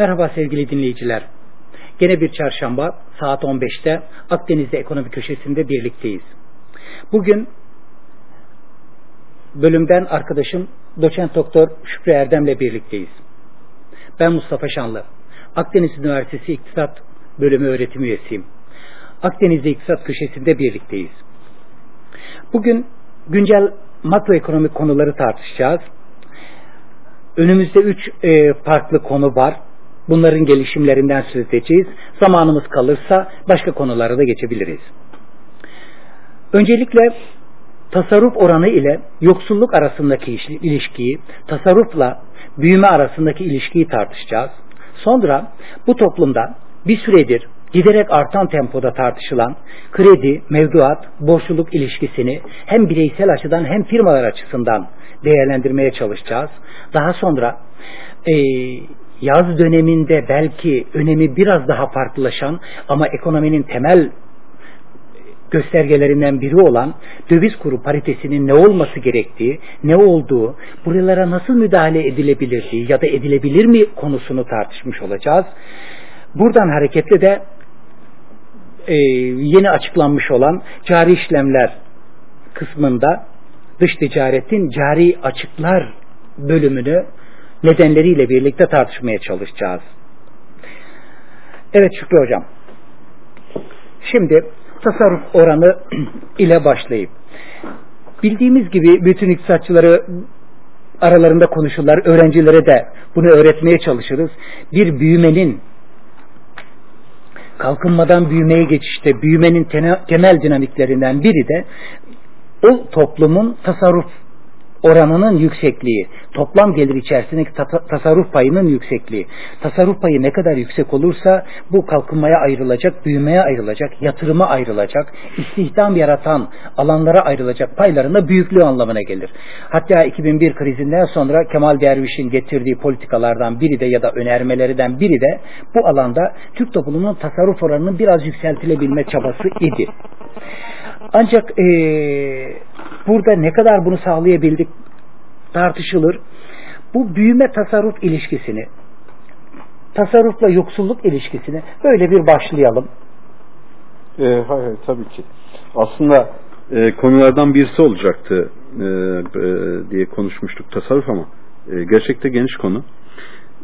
Merhaba sevgili dinleyiciler. Gene bir çarşamba saat 15'te Akdeniz'de ekonomi köşesinde birlikteyiz. Bugün bölümden arkadaşım doçent doktor Şükrü Erdem'le birlikteyiz. Ben Mustafa Şanlı. Akdeniz Üniversitesi İktisat Bölümü öğretim üyesiyim. Akdeniz'de İktisat köşesinde birlikteyiz. Bugün güncel makroekonomik konuları tartışacağız. Önümüzde üç e, farklı konu var. Bunların gelişimlerinden söz edeceğiz. Zamanımız kalırsa başka konulara da geçebiliriz. Öncelikle tasarruf oranı ile yoksulluk arasındaki ilişkiyi, tasarrufla büyüme arasındaki ilişkiyi tartışacağız. Sonra bu toplumda bir süredir giderek artan tempoda tartışılan kredi, mevduat, borçluluk ilişkisini hem bireysel açıdan hem firmalar açısından değerlendirmeye çalışacağız. Daha sonra e, yaz döneminde belki önemi biraz daha farklılaşan ama ekonominin temel göstergelerinden biri olan döviz kuru paritesinin ne olması gerektiği, ne olduğu, buralara nasıl müdahale edilebilirliği ya da edilebilir mi konusunu tartışmış olacağız. Buradan hareketle de e, yeni açıklanmış olan cari işlemler kısmında dış ticaretin cari açıklar bölümünü nedenleriyle birlikte tartışmaya çalışacağız. Evet Şükrü Hocam. Şimdi tasarruf oranı ile başlayıp bildiğimiz gibi bütün iktisatçıları aralarında konuşurlar. Öğrencilere de bunu öğretmeye çalışırız. Bir büyümenin kalkınmadan büyümeye geçişte büyümenin temel dinamiklerinden biri de o toplumun tasarruf oranının yüksekliği, toplam gelir içerisindeki tasarruf payının yüksekliği. Tasarruf payı ne kadar yüksek olursa bu kalkınmaya ayrılacak, büyümeye ayrılacak, yatırıma ayrılacak, istihdam yaratan alanlara ayrılacak paylarında büyüklüğü anlamına gelir. Hatta 2001 krizinden sonra Kemal Derviş'in getirdiği politikalardan biri de ya da önermelerinden biri de bu alanda Türk toplumunun tasarruf oranının biraz yükseltilebilme çabası idi. Ancak e, burada ne kadar bunu sağlayabildik tartışılır. Bu büyüme tasarruf ilişkisini, tasarrufla yoksulluk ilişkisini böyle bir başlayalım. E, hayır, hayır tabii ki. Aslında e, konulardan birisi olacaktı e, e, diye konuşmuştuk tasarruf ama e, gerçekte geniş konu.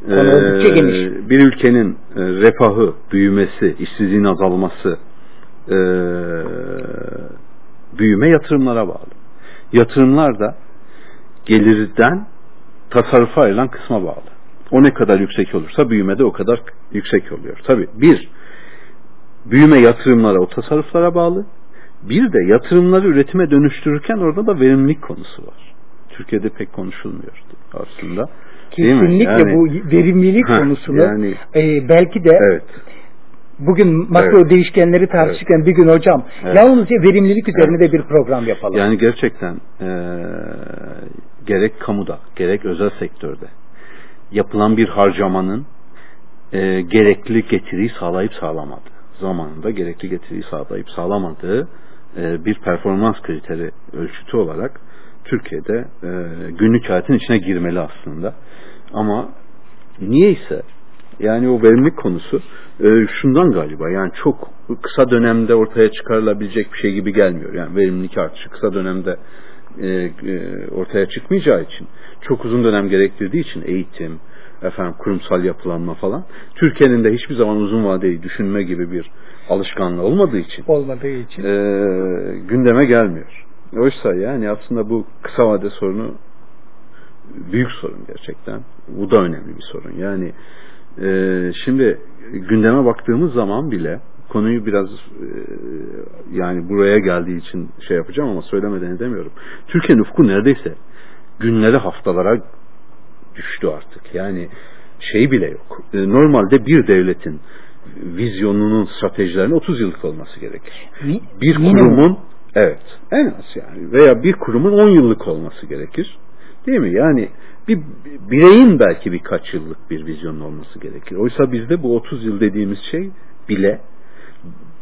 Konu e, geniş. Bir ülkenin e, refahı, büyümesi, işsizliğin azalması, e, büyüme yatırımlara bağlı. Yatırımlar da gelirden tasarrufa ayrılan kısma bağlı. O ne kadar yüksek olursa büyüme de o kadar yüksek oluyor. Tabi bir, büyüme yatırımlara, o tasarruflara bağlı. Bir de yatırımları üretime dönüştürürken orada da verimlilik konusu var. Türkiye'de pek konuşulmuyor aslında. Kesinlikle yani, bu verimlilik ha, konusunu yani, e, belki de evet bugün makro evet. değişkenleri tartışırken evet. bir gün hocam evet. yalnızca verimlilik üzerine evet. de bir program yapalım. Yani gerçekten e, gerek kamuda gerek özel sektörde yapılan bir harcamanın e, gerekli getiriyi sağlayıp sağlamadı. Zamanında gerekli getiriyi sağlayıp sağlamadığı e, bir performans kriteri ölçütü olarak Türkiye'de e, günlük hayatın içine girmeli aslında. Ama niyeyse yani o verimlilik konusu e, şundan galiba yani çok kısa dönemde ortaya çıkarılabilecek bir şey gibi gelmiyor. Yani verimlilik artışı kısa dönemde e, e, ortaya çıkmayacağı için çok uzun dönem gerektirdiği için eğitim, efendim kurumsal yapılanma falan Türkiye'nin de hiçbir zaman uzun vadeyi düşünme gibi bir alışkanlığı olmadığı için olmadığı için e, gündeme gelmiyor. Oysa yani aslında bu kısa vade sorunu büyük sorun gerçekten. Bu da önemli bir sorun. Yani e, şimdi gündeme baktığımız zaman bile konuyu biraz e, yani buraya geldiği için şey yapacağım ama söylemeden edemiyorum. Türkiye nüfku neredeyse günlere haftalara düştü artık. Yani şey bile yok. E, normalde bir devletin vizyonunun stratejilerinin 30 yıllık olması gerekir. Bir kurumun evet en az yani veya bir kurumun 10 yıllık olması gerekir. Değil mi? Yani bir bireyin belki birkaç yıllık bir vizyonun olması gerekir. Oysa bizde bu 30 yıl dediğimiz şey bile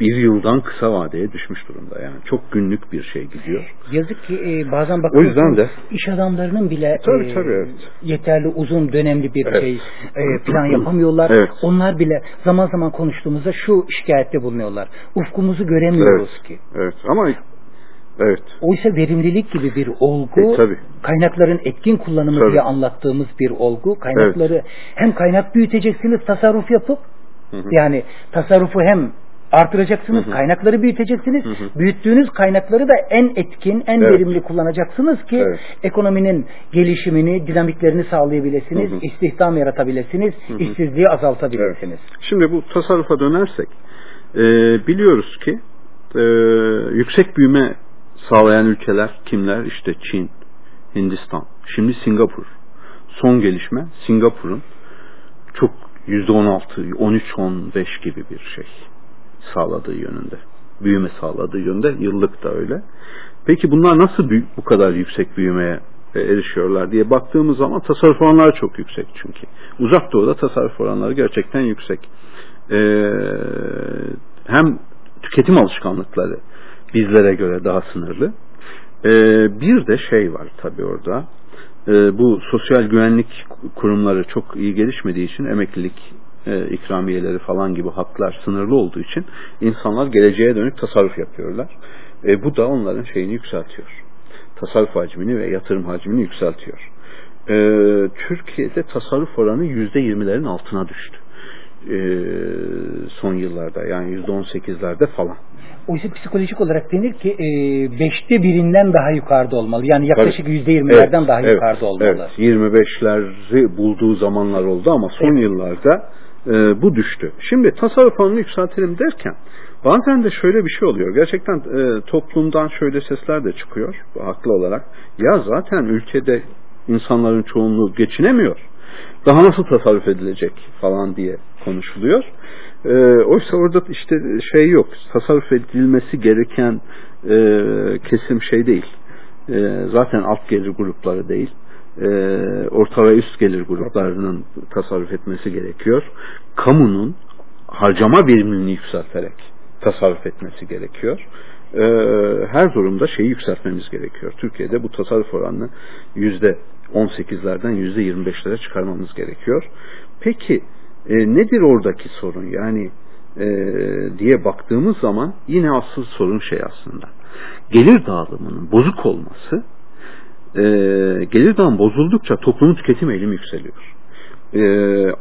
bir yıldan kısa vadeye düşmüş durumda. Yani çok günlük bir şey gidiyor. Yazık ki e, bazen bakıyorsunuz O yüzden de iş adamlarının bile Tabii, e, tabii, evet. yeterli uzun dönemli bir Evet. şey e, plan yapamıyorlar. Evet. Onlar bile zaman zaman konuştuğumuzda şu şikayette bulunuyorlar. Ufkumuzu göremiyoruz Evet. ki. Evet ama evet. Oysa verimlilik gibi bir olgu, E, tabii. kaynakların etkin kullanımı Tabii. diye anlattığımız bir olgu. Kaynakları hem kaynak büyüteceksiniz tasarruf yapıp Hı hı. yani tasarrufu hem artıracaksınız, Hı hı. kaynakları büyüteceksiniz. Hı hı. Büyüttüğünüz kaynakları da en etkin, en Evet. verimli kullanacaksınız ki Evet. ekonominin gelişimini, dinamiklerini sağlayabilirsiniz, Hı hı. istihdam yaratabilirsiniz, hı. işsizliği azaltabilirsiniz. Şimdi bu tasarrufa dönersek e, biliyoruz ki e, yüksek büyüme sağlayan ülkeler kimler? İşte Çin, Hindistan, şimdi Singapur. Son gelişme Singapur'un çok %16, 13, 15 gibi bir şey sağladığı yönünde. Büyüme sağladığı yönde. Yıllık da öyle. Peki bunlar nasıl büyük, bu kadar yüksek büyümeye e, erişiyorlar diye baktığımız zaman tasarruf oranları çok yüksek çünkü. Uzak doğuda tasarruf oranları gerçekten yüksek. Ee, hem tüketim alışkanlıkları bizlere göre daha sınırlı. Ee, bir de şey var tabii orada. Ee, bu sosyal güvenlik kurumları çok iyi gelişmediği için emeklilik e, ikramiyeleri falan gibi haklar sınırlı olduğu için insanlar geleceğe dönük tasarruf yapıyorlar. E, bu da onların şeyini yükseltiyor. Tasarruf hacmini ve yatırım hacmini yükseltiyor. E, Türkiye'de tasarruf oranı yüzde yirmilerin altına düştü. E, son yıllarda yani yüzde on sekizlerde falan. Oysa psikolojik olarak denir ki e, beşte birinden daha yukarıda olmalı. Yani yaklaşık yüzde yirmilerden Evet, daha evet, yukarıda olmalı. Evet, 25'leri bulduğu zamanlar oldu ama son Evet. yıllarda e, bu düştü. Şimdi tasarruf oranını yükseltelim derken bazen de şöyle bir şey oluyor. Gerçekten e, toplumdan şöyle sesler de çıkıyor haklı olarak. Ya zaten ülkede insanların çoğunluğu geçinemiyor. Daha nasıl tasarruf edilecek falan diye konuşuluyor. E, oysa orada işte şey yok. Tasarruf edilmesi gereken e, kesim şey değil. E, zaten alt gelir grupları değil. E, orta ve üst gelir gruplarının tasarruf etmesi gerekiyor. Kamunun harcama verimliliğini yükselterek tasarruf etmesi gerekiyor. E, her durumda şeyi yükseltmemiz gerekiyor. Türkiye'de bu tasarruf oranını yüzde 18'lerden yüzde 25'lere çıkarmamız gerekiyor. Peki e, nedir oradaki sorun? Yani e, diye baktığımız zaman yine asıl sorun şey aslında. Gelir dağılımının bozuk olması e, gelir dağılım bozuldukça toplumun tüketim eğilimi yükseliyor. E,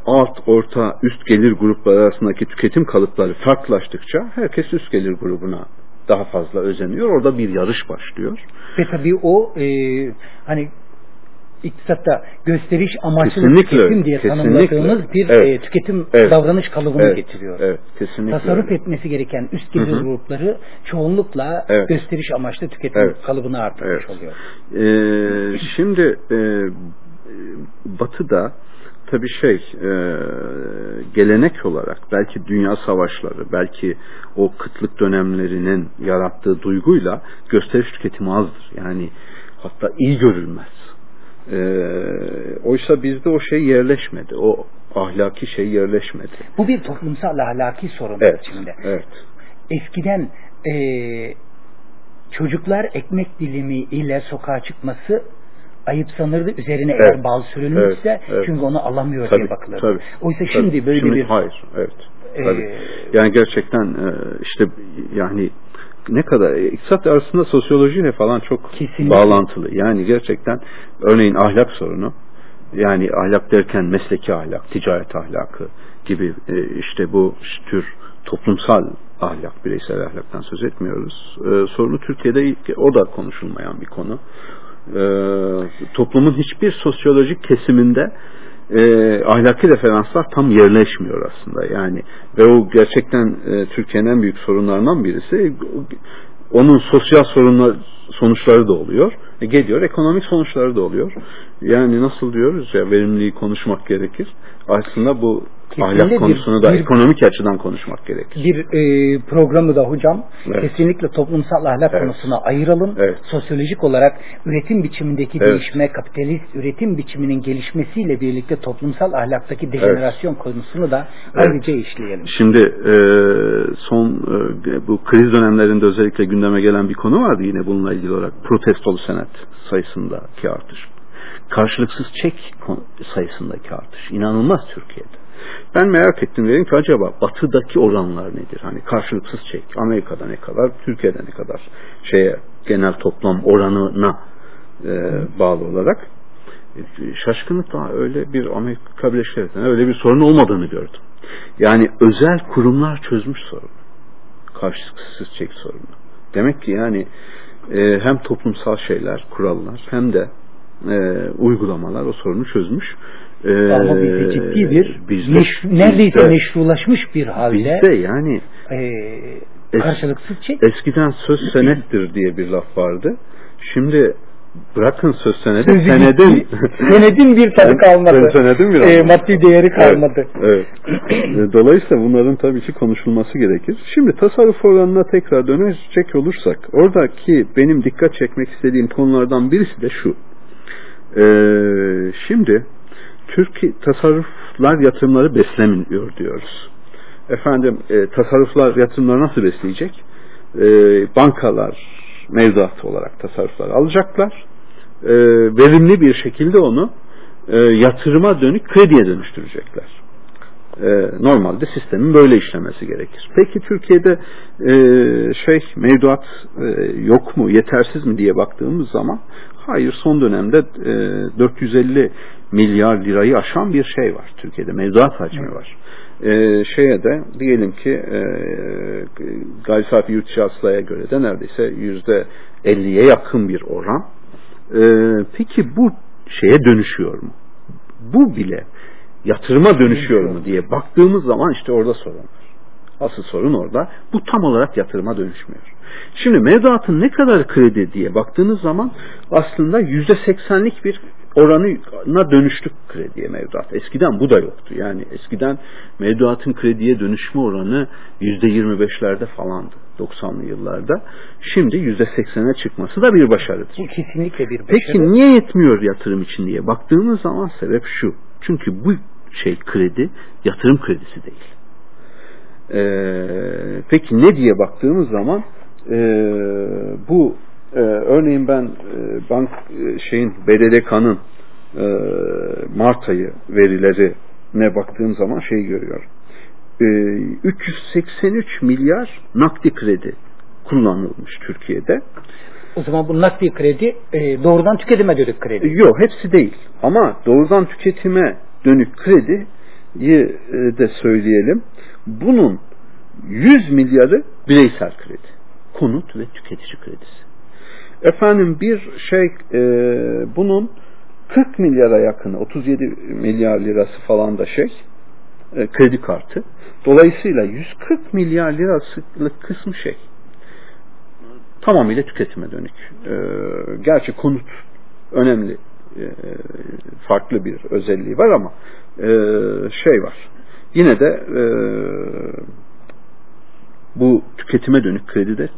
alt, orta, üst gelir grupları arasındaki tüketim kalıpları farklılaştıkça herkes üst gelir grubuna daha fazla özeniyor. Orada bir yarış başlıyor. Ve tabii o e, hani iktisatta gösteriş amaçlı Kesinlikle tüketim diye kesinlikle. tanımladığımız bir Evet. e, tüketim Evet. davranış kalıbını Evet, getiriyor. evet, kesinlikle Tasarruf öyle. etmesi gereken üst gelir grupları çoğunlukla Evet. gösteriş amaçlı tüketim Evet. kalıbını artırmış Evet. oluyor. Ee, şimdi e, Batı'da tabii şey e, gelenek olarak belki dünya savaşları belki o kıtlık dönemlerinin yarattığı duyguyla gösteriş tüketimi azdır. Yani hatta iyi görülmez. E, oysa bizde o şey yerleşmedi. O ahlaki şey yerleşmedi. Bu bir toplumsal ahlaki sorun Evet. içinde. Evet. Eskiden e, çocuklar ekmek dilimi ile sokağa çıkması ayıp sanırdı. Üzerine Evet. eğer bal sürülmüşse Evet, evet. çünkü onu alamıyor Tabii, diye bakılırdı. tabii. Oysa Tabii. şimdi böyle Şimdi bir hayır evet Ee, tabii. yani gerçekten e, işte yani ne kadar e, iktisat arasında sosyolojiyle falan çok Kesinlikle. bağlantılı. Yani gerçekten örneğin ahlak sorunu yani ahlak derken mesleki ahlak ticaret ahlakı gibi e, işte bu tür toplumsal ahlak bireysel ahlaktan söz etmiyoruz. E, sorunu Türkiye'de o da konuşulmayan bir konu. Toplumun hiçbir sosyolojik kesiminde e, ahlaki referanslar tam yerleşmiyor aslında. Yani ve o gerçekten e, Türkiye'nin en büyük sorunlarından birisi onun sosyal sorunlar sonuçları da oluyor. E, geliyor ekonomik sonuçları da oluyor. Yani nasıl diyoruz ya verimliliği konuşmak gerekir. Aslında bu Kesinlikle Ahlak konusunu bir, da bir, ekonomik açıdan konuşmak gerekir. Bir e, programı da hocam evet. kesinlikle toplumsal ahlak evet. konusuna ayıralım. Evet. Sosyolojik olarak üretim biçimindeki evet. değişme, kapitalist üretim biçiminin gelişmesiyle birlikte toplumsal ahlaktaki dejenerasyon evet. konusunu da evet. ayrıca işleyelim. Şimdi e, son e, bu kriz dönemlerinde özellikle gündeme gelen bir konu vardı yine bununla ilgili olarak protestolu senet sayısındaki artış. Karşılıksız çek sayısındaki artış. inanılmaz Türkiye'de. Ben merak ettim dedim ki acaba batıdaki oranlar nedir? Hani karşılıksız çek. Amerika'da ne kadar, Türkiye'de ne kadar şeye genel toplam oranına e, bağlı olarak e, şaşkınlıkla öyle bir Amerika Birleşik Devletleri'nde öyle bir sorun olmadığını gördüm. Yani özel kurumlar çözmüş sorunu. Karşılıksız çek sorunu. Demek ki yani e, hem toplumsal şeyler, kurallar hem de e, uygulamalar o sorunu çözmüş. Ee, Ama bizde ciddi bir bizde, meş, neredeyse bizde, meşrulaşmış bir halde bizde yani e, karşılıksız çek. Eskiden söz senettir diye bir laf vardı. Şimdi bırakın söz senedi Sözü senedin senedin bir tadı kalmadı. senedin bir e, maddi değeri kalmadı. Evet. evet. Dolayısıyla bunların tabii ki konuşulması gerekir. Şimdi tasarruf oranına tekrar dönecek olursak oradaki benim dikkat çekmek istediğim konulardan birisi de şu. Ee, şimdi Türkiye tasarruflar yatırımları beslemiyor diyoruz. Efendim e, tasarruflar yatırımları nasıl besleyecek? E, bankalar mevduat olarak tasarruflar alacaklar. E, verimli bir şekilde onu e, yatırıma dönük krediye dönüştürecekler. E, normalde sistemin böyle işlemesi gerekir. Peki Türkiye'de e, şey mevduat e, yok mu, yetersiz mi diye baktığımız zaman hayır son dönemde e, 450 milyar lirayı aşan bir şey var Türkiye'de. Mevduat hacmi var. Ee, şeye de diyelim ki e, gayri safi yurt içi göre de neredeyse yüzde 50'ye yakın bir oran. Ee, peki bu şeye dönüşüyor mu? Bu bile yatırıma dönüşüyor mu diye baktığımız zaman işte orada sorun var. Asıl sorun orada. Bu tam olarak yatırıma dönüşmüyor. Şimdi mevduatın ne kadar kredi diye baktığınız zaman aslında yüzde seksenlik bir oranına dönüştük krediye mevduat. Eskiden bu da yoktu. Yani eskiden mevduatın krediye dönüşme oranı yüzde yirmi beşlerde falandı. 90'lı yıllarda. Şimdi yüzde seksene çıkması da bir başarıdır. Bu kesinlikle bir başarı. Peki niye yetmiyor yatırım için diye baktığımız zaman sebep şu. Çünkü bu şey kredi yatırım kredisi değil. Ee, peki ne diye baktığımız zaman e, bu e, örneğin ben e, bank e, şeyin BDDK'nın e, Mart ayı verilerine baktığım zaman şey görüyorum. E, 383 milyar nakdi kredi kullanılmış Türkiye'de. O zaman bu nakdi kredi e, doğrudan tüketime dönük kredi. Yok hepsi değil. Ama doğrudan tüketime dönük krediyi e, de söyleyelim. Bunun 100 milyarı bireysel kredi. Konut ve tüketici kredisi. Efendim bir şey e, bunun 40 milyara yakını 37 milyar lirası falan da şey e, kredi kartı. Dolayısıyla 140 milyar lirasılık kısmı şey tamamıyla tüketime dönük. E, gerçi konut önemli e, farklı bir özelliği var ama e, şey var. Yine de e, bu tüketime dönük kredi de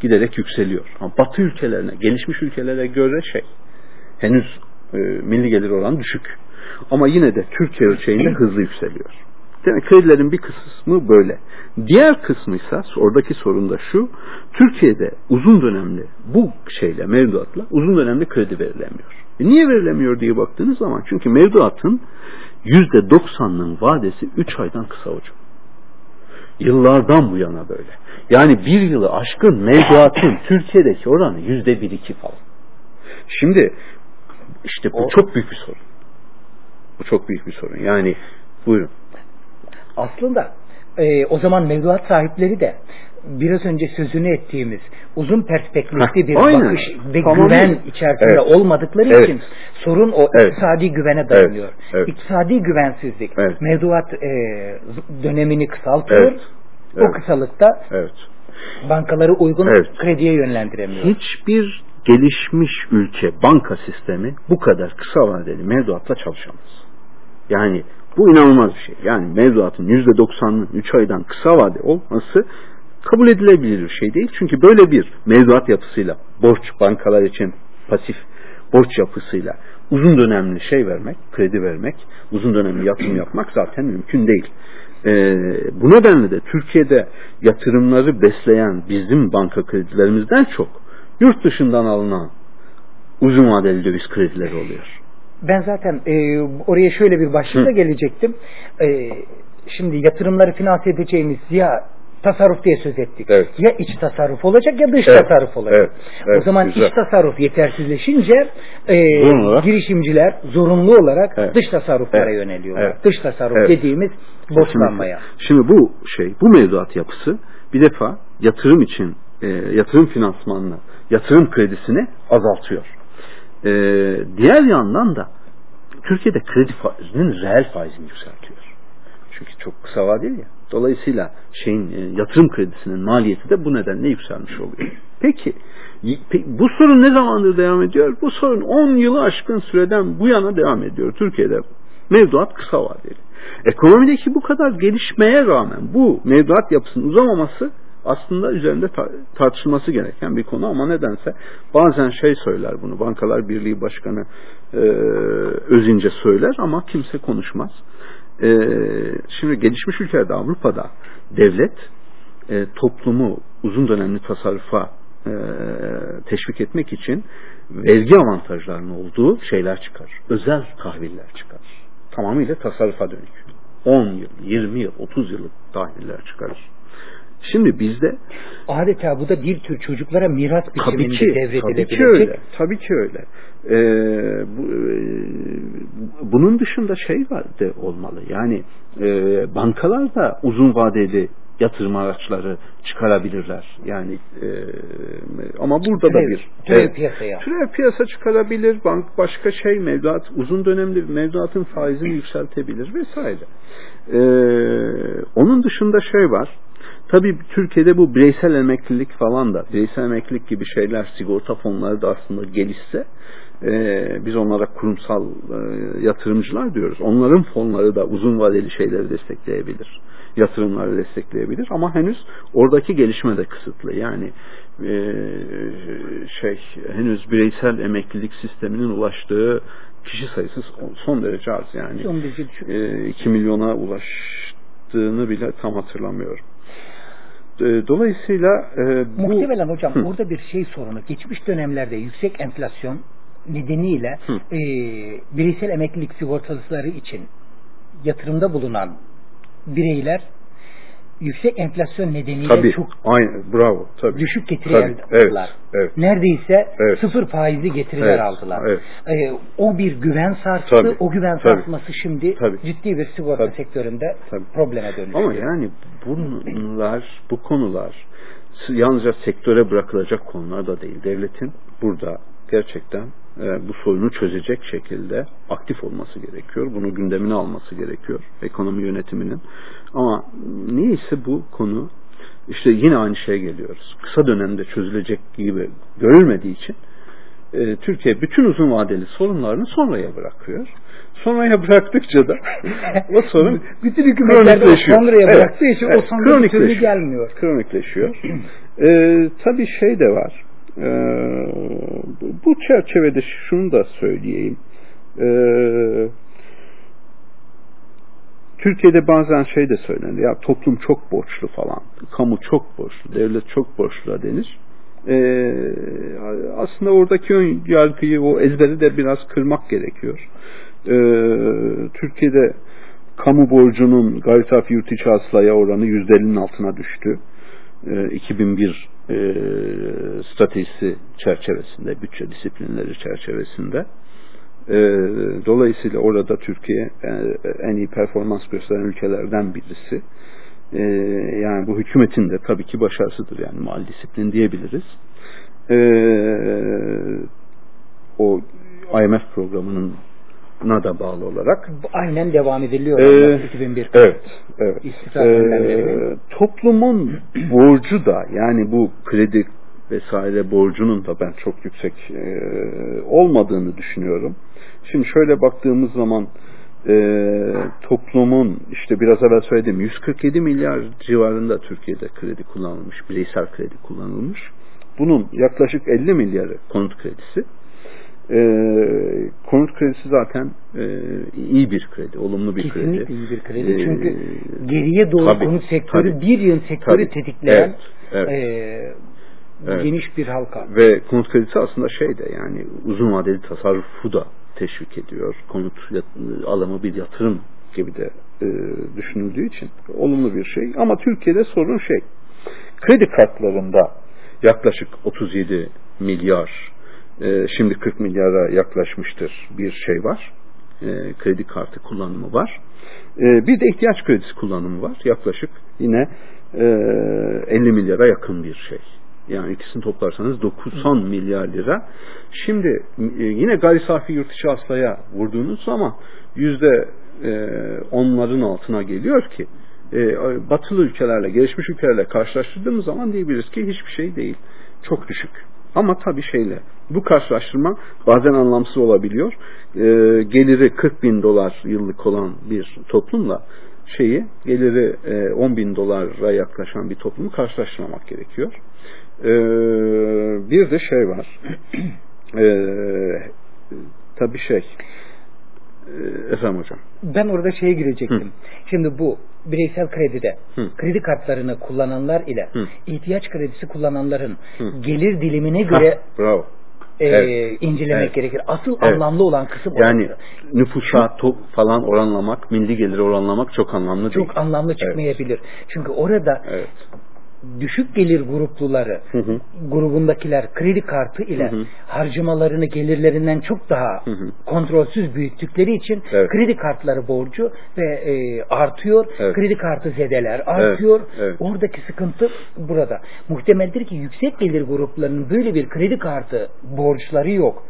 giderek yükseliyor. Ama batı ülkelerine, gelişmiş ülkelere göre şey henüz e, milli gelir oranı düşük. Ama yine de Türkiye ölçeğinde hızlı yükseliyor. Demek kredilerin bir kısmı böyle. Diğer kısmı ise oradaki sorun da şu. Türkiye'de uzun dönemli bu şeyle mevduatla uzun dönemli kredi verilemiyor. E niye verilemiyor diye baktığınız zaman çünkü mevduatın yüzde doksanının vadesi üç aydan kısa hocam. Yıllardan bu yana böyle. Yani bir yılı aşkın mevduatın Türkiye'deki oranı yüzde bir iki falan. Şimdi işte bu o, çok büyük bir sorun. Bu çok büyük bir sorun. Yani buyurun. Aslında e, o zaman mevduat sahipleri de biraz önce sözünü ettiğimiz uzun perspektifli bir aynen. bakış ve tamam. güven içerisinde evet. olmadıkları evet. için sorun o evet. iktisadi güvene dayanıyor. Evet. Evet. İktisadi güvensizlik evet. mevduat e, dönemini kısaltıyor. Evet. Evet. O kısalıkta evet. bankaları uygun evet. krediye yönlendiremiyor. Hiçbir gelişmiş ülke banka sistemi bu kadar kısa vadeli mevduatla çalışamaz. Yani Bu inanılmaz bir şey. Yani mevduatın %90'ının 3 aydan kısa vade olması kabul edilebilir bir şey değil. Çünkü böyle bir mevduat yapısıyla borç bankalar için pasif borç yapısıyla uzun dönemli şey vermek, kredi vermek, uzun dönemli yatırım yapmak zaten mümkün değil. Ee, bu nedenle de Türkiye'de yatırımları besleyen bizim banka kredilerimizden çok yurt dışından alınan uzun vadeli döviz kredileri oluyor. Ben zaten e, oraya şöyle bir başlıkla gelecektim. E, şimdi yatırımları finanse edeceğimiz ya tasarruf diye söz ettik. Evet. Ya iç tasarruf olacak ya dış Evet. tasarruf olacak. Evet. Evet. O zaman Güzel. iç tasarruf yetersizleşince e, Zorunlu girişimciler zorunlu olarak Evet. dış tasarruflara Evet. yöneliyorlar. Evet. Dış tasarruf Evet. dediğimiz borçlanmaya. Şimdi bu şey, bu mevduat yapısı bir defa yatırım için e, yatırım finansmanını, yatırım kredisini azaltıyor. E, diğer yandan da Türkiye'de kredi faizinin reel faizini yükseltiyor. Çünkü çok kısa vadeli ya. Dolayısıyla şeyin e, yatırım kredisinin maliyeti de bu nedenle yükselmiş oluyor. Peki bu sorun ne zamandır devam ediyor? Bu sorun 10 yılı aşkın süreden bu yana devam ediyor Türkiye'de. Mevduat kısa vadeli. Ekonomideki bu kadar gelişmeye rağmen bu mevduat yapısının uzamaması aslında üzerinde tar- tartışılması gereken bir konu ama nedense bazen şey söyler bunu Bankalar Birliği Başkanı e, Özince söyler ama kimse konuşmaz. E, şimdi gelişmiş ülkelerde Avrupa'da devlet e, toplumu uzun dönemli tasarrufa e, teşvik etmek için vergi avantajlarının olduğu şeyler çıkar. Özel tahviller çıkar. Tamamıyla tasarrufa dönük. 10 yıl, 20 yıl, 30 yıllık tahviller çıkarır. Şimdi bizde Adeta bu da bir tür çocuklara miras biçiminde ki, devredilebilecek. tabii ki öyle. Tabii ki öyle. Ee, bu, e, bunun dışında şey var de olmalı. Yani e, bankalar da uzun vadeli yatırım araçları çıkarabilirler. Yani e, ama burada da Türev- bir türev Evet. piyasaya. Türev piyasa çıkarabilir. Bank başka şey mevduat uzun dönemli bir mevduatın faizini yükseltebilir vesaire. Ee, onun dışında şey var. Tabii Türkiye'de bu bireysel emeklilik falan da bireysel emeklilik gibi şeyler sigorta fonları da aslında gelişse e, biz onlara kurumsal e, yatırımcılar diyoruz. Onların fonları da uzun vadeli şeyleri destekleyebilir. Yatırımları destekleyebilir ama henüz oradaki gelişme de kısıtlı. Yani e, şey henüz bireysel emeklilik sisteminin ulaştığı kişi sayısı son derece az yani. Son derece düşük. E, 2 milyona ulaştığını bile tam hatırlamıyorum. E, Dolayısıyla e, bu Muhtemelen hocam Hı. orada bir şey sorunu. Geçmiş dönemlerde yüksek enflasyon nedeniyle Hı. e, bireysel emeklilik sigortalıları için yatırımda bulunan bireyler yüksek enflasyon nedeniyle tabii çok aynı bravo tabii. düşük getiri Tabii, elde evet, aldılar. evet. Neredeyse Evet. sıfır faizli getiriler Evet, aldılar. evet. Ee, o bir güven sarstı. Tabii, O güven tabii. sarsması şimdi Tabii. ciddi bir sigorta Tabii. sektöründe Tabii. probleme dönüştü. Ama yani bunlar, bu konular yalnızca sektöre bırakılacak konular da değil. Devletin burada gerçekten e, bu sorunu çözecek şekilde aktif olması gerekiyor. Bunu gündemine alması gerekiyor ekonomi yönetiminin. Ama neyse bu konu işte yine aynı şeye geliyoruz. Kısa dönemde çözülecek gibi görülmediği için e, Türkiye bütün uzun vadeli sorunlarını sonraya bırakıyor. Sonraya bıraktıkça da o sorun bütün hükümetlerde sonraya Evet, bıraktığı için evet, o son bir türlü kronikleşiyor. gelmiyor. Kronikleşiyor. ee, tabii şey de var. Ee, bu- çerçevede şunu da söyleyeyim. Ee, Türkiye'de bazen şey de söylenir. Ya toplum çok borçlu falan. Kamu çok borçlu. Devlet çok borçlu denir. Ee, aslında oradaki ön yargıyı, o ezberi de biraz kırmak gerekiyor. Ee, Türkiye'de kamu borcunun gayri safi yurt içi hasılaya oranı %50'nin altına düştü. Ee, 2001 e, stratejisi çerçevesinde, bütçe disiplinleri çerçevesinde. Ee, dolayısıyla orada Türkiye e, en iyi performans gösteren ülkelerden birisi. Yani bu hükümetin de tabii ki başarısıdır yani mal disiplin diyebiliriz. O IMF programının da bağlı olarak Bu Aynen devam ediliyor. Ee, 2001. Evet, evet. İstikrar Ee, toplumun borcu da yani bu kredi vesaire borcunun da ben çok yüksek e, olmadığını düşünüyorum. Şimdi şöyle baktığımız zaman e, toplumun işte biraz evvel söylediğim 147 milyar civarında Türkiye'de kredi kullanılmış, bireysel kredi kullanılmış. Bunun yaklaşık 50 milyarı konut kredisi. E, konut kredisi zaten e, iyi bir kredi, olumlu bir Kesinlikle kredi. iyi bir kredi. E, Çünkü geriye doğru tabii, konut sektörü tabii, bir yıl sektörü tabii. tetikleyen Evet, evet. e, Evet. geniş bir halka. Ve konut kredisi aslında şey de yani uzun vadeli tasarrufu da teşvik ediyor. Konut alımı bir yatırım gibi de e, düşünüldüğü için olumlu bir şey. Ama Türkiye'de sorun şey kredi kartlarında yaklaşık 37 milyar e, şimdi 40 milyara yaklaşmıştır bir şey var. E, kredi kartı kullanımı var. E, bir de ihtiyaç kredisi kullanımı var. Yaklaşık yine e, 50 milyara yakın bir şey. Yani ikisini toplarsanız 90 milyar lira. Şimdi e, yine gayri safi yurt içi hastaya vurduğunuz zaman yüzde e, onların altına geliyor ki e, batılı ülkelerle, gelişmiş ülkelerle karşılaştırdığımız zaman diyebiliriz ki hiçbir şey değil. Çok düşük. Ama tabii şeyle bu karşılaştırma bazen anlamsız olabiliyor. E, geliri 40 bin dolar yıllık olan bir toplumla şeyi geliri e, 10 bin dolara yaklaşan bir toplumu karşılaştırmamak gerekiyor. E, bir de şey var. E, tabii şey e, efendim hocam. Ben orada şeye girecektim. Hı. Şimdi bu bireysel kredide Hı. kredi kartlarını kullananlar ile Hı. ihtiyaç kredisi kullananların Hı. gelir dilimine göre Hah, bravo. e, Evet. incelemek Evet. gerekir. Asıl Evet. anlamlı olan kısım Yani orası. nüfusa top falan oranlamak, milli geliri oranlamak çok anlamlı değil. çok anlamlı çıkmayabilir. Çünkü orada Evet. Düşük gelir grupluları Hı hı. grubundakiler kredi kartı ile Hı hı. harcamalarını gelirlerinden çok daha Hı hı. kontrolsüz büyüttükleri için Evet. kredi kartları borcu ve e, artıyor. Evet. Kredi kartı zedeler artıyor. evet. Oradaki sıkıntı burada. Muhtemeldir ki yüksek gelir gruplarının böyle bir kredi kartı borçları yok.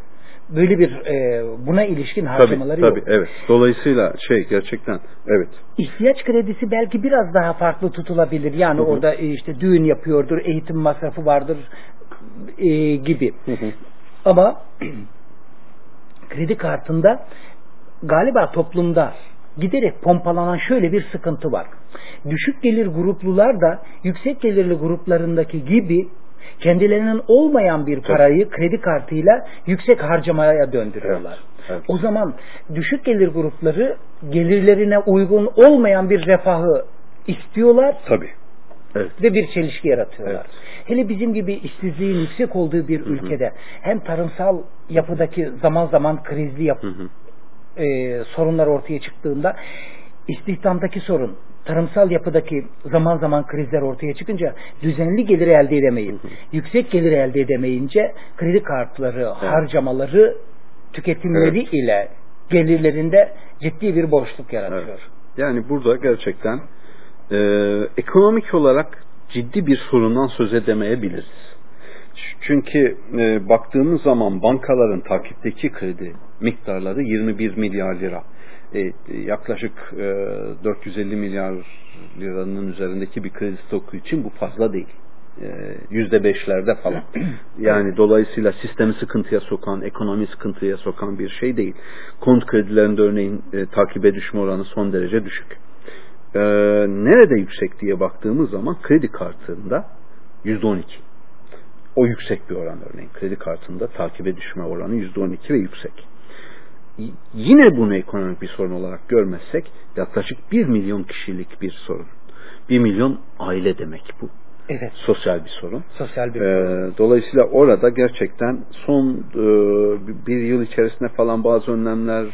Böyle bir e, buna ilişkin harcamaları Tabii, tabii, yok. evet. Dolayısıyla şey gerçekten evet. İhtiyaç kredisi belki biraz daha farklı tutulabilir. Yani Hı hı. orada e, işte düğün yapıyordur, eğitim masrafı vardır e, gibi. Hı hı. Ama kredi kartında galiba toplumda giderek pompalanan şöyle bir sıkıntı var. Düşük gelir gruplular da yüksek gelirli gruplarındaki gibi kendilerinin olmayan bir parayı kredi kartıyla yüksek harcamaya döndürüyorlar. Evet, evet. O zaman düşük gelir grupları gelirlerine uygun olmayan bir refahı istiyorlar Tabii. Evet. ve bir çelişki yaratıyorlar. Evet. Hele bizim gibi işsizliğin yüksek olduğu bir ülkede hem tarımsal yapıdaki zaman zaman krizli yapı, Hı hı. e, sorunlar ortaya çıktığında istihdamdaki sorun, tarımsal yapıdaki zaman zaman krizler ortaya çıkınca düzenli gelir elde edemeyip yüksek gelir elde edemeyince kredi kartları, harcamaları, tüketimleri Evet. ile gelirlerinde ciddi bir boşluk yaratıyor. Evet. Yani burada gerçekten e, ekonomik olarak ciddi bir sorundan söz edemeyebiliriz. Çünkü e, baktığımız zaman bankaların takipteki kredi miktarları 21 milyar lira. E, yaklaşık e, 450 milyar liranın üzerindeki bir kredi stoku için bu fazla değil. E, Yüzde beşlerde falan. Yani dolayısıyla sistemi sıkıntıya sokan, ekonomi sıkıntıya sokan bir şey değil. Konut kredilerinde örneğin e, takibe düşme oranı son derece düşük. E, nerede yüksek diye baktığımız zaman kredi kartında yüzde on iki. O yüksek bir oran örneğin. Kredi kartında takibe düşme oranı yüzde on iki ve yüksek. Yine bunu ekonomik bir sorun olarak görmezsek yaklaşık bir milyon kişilik bir sorun. Bir milyon aile demek bu. Evet. Sosyal bir sorun. Sosyal bir Ee, dolayısıyla orada gerçekten son e, bir yıl içerisinde falan bazı önlemler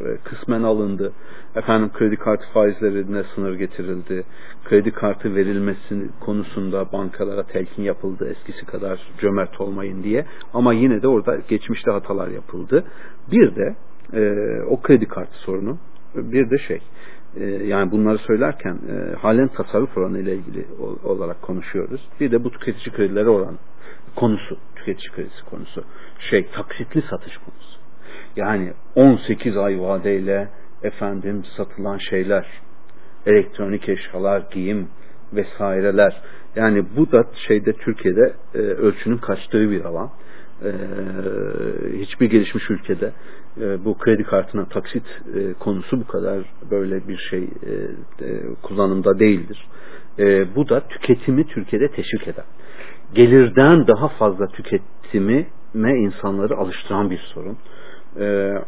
e, kısmen alındı. Efendim kredi kartı faizlerine sınır getirildi. Kredi kartı verilmesi konusunda bankalara telkin yapıldı eskisi kadar cömert olmayın diye. Ama yine de orada geçmişte hatalar yapıldı. Bir de e, o kredi kartı sorunu bir de şey e, yani bunları söylerken e, halen tasarruf oranı ile ilgili ol- olarak konuşuyoruz. Bir de bu tüketici kredileri oran konusu, tüketici kredisi konusu. Şey taksitli satış konusu. Yani 18 ay vadeyle efendim satılan şeyler, elektronik eşyalar, giyim vesaireler. Yani bu da şeyde Türkiye'de e, ölçünün kaçtığı bir alan. e, hiçbir gelişmiş ülkede e, bu kredi kartına taksit e, konusu bu kadar böyle bir şey e, e, kullanımda değildir. E, bu da tüketimi Türkiye'de teşvik eden. Gelirden daha fazla tüketimi insanları alıştıran bir sorun. E, e,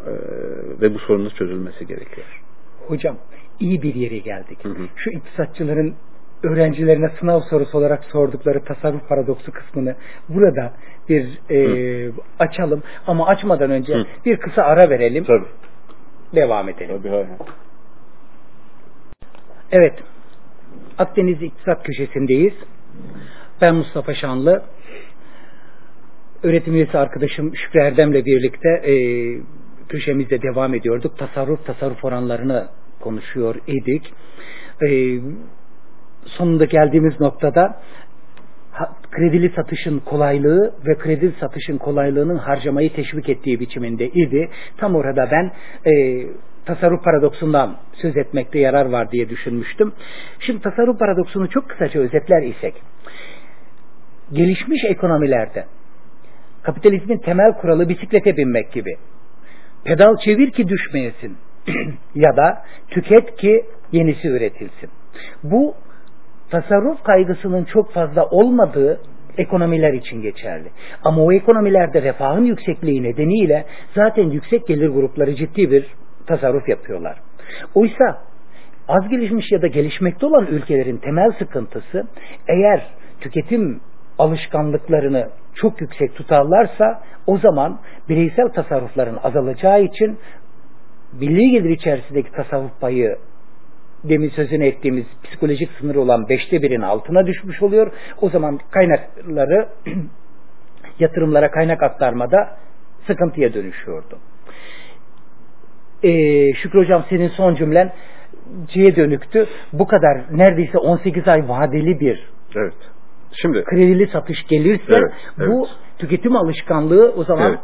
ve bu sorunun çözülmesi gerekiyor. Hocam iyi bir yere geldik. Hı hı. Şu iktisatçıların öğrencilerine sınav sorusu olarak sordukları tasarruf paradoksu kısmını burada bir e, açalım. Ama açmadan önce Hı. bir kısa ara verelim. Tabii. Devam edelim. Tabii, hayır. Evet. Akdeniz İktisat Köşesi'ndeyiz. Ben Mustafa Şanlı. Öğretim üyesi arkadaşım Şükrü Erdem'le birlikte e, köşemizde devam ediyorduk. Tasarruf, tasarruf oranlarını konuşuyor idik. E, sonunda geldiğimiz noktada kredili satışın kolaylığı ve kredili satışın kolaylığının harcamayı teşvik ettiği biçiminde idi. Tam orada ben e, tasarruf paradoksundan söz etmekte yarar var diye düşünmüştüm. Şimdi tasarruf paradoksunu çok kısaca özetler isek, gelişmiş ekonomilerde kapitalizmin temel kuralı bisiklete binmek gibi. Pedal çevir ki düşmeyesin ya da tüket ki yenisi üretilsin. Bu tasarruf kaygısının çok fazla olmadığı ekonomiler için geçerli. Ama o ekonomilerde refahın yüksekliği nedeniyle zaten yüksek gelir grupları ciddi bir tasarruf yapıyorlar. Oysa az gelişmiş ya da gelişmekte olan ülkelerin temel sıkıntısı eğer tüketim alışkanlıklarını çok yüksek tutarlarsa o zaman bireysel tasarrufların azalacağı için milli gelir içerisindeki tasarruf payı demin sözünü ettiğimiz psikolojik sınırı olan beşte birin altına düşmüş oluyor. O zaman kaynakları yatırımlara kaynak aktarmada sıkıntıya dönüşüyordu. Ee, Şükrü Hocam senin son cümlen C'ye dönüktü. Bu kadar neredeyse 18 ay vadeli bir evet. Şimdi kredili satış gelirse evet, bu evet. tüketim alışkanlığı o zaman evet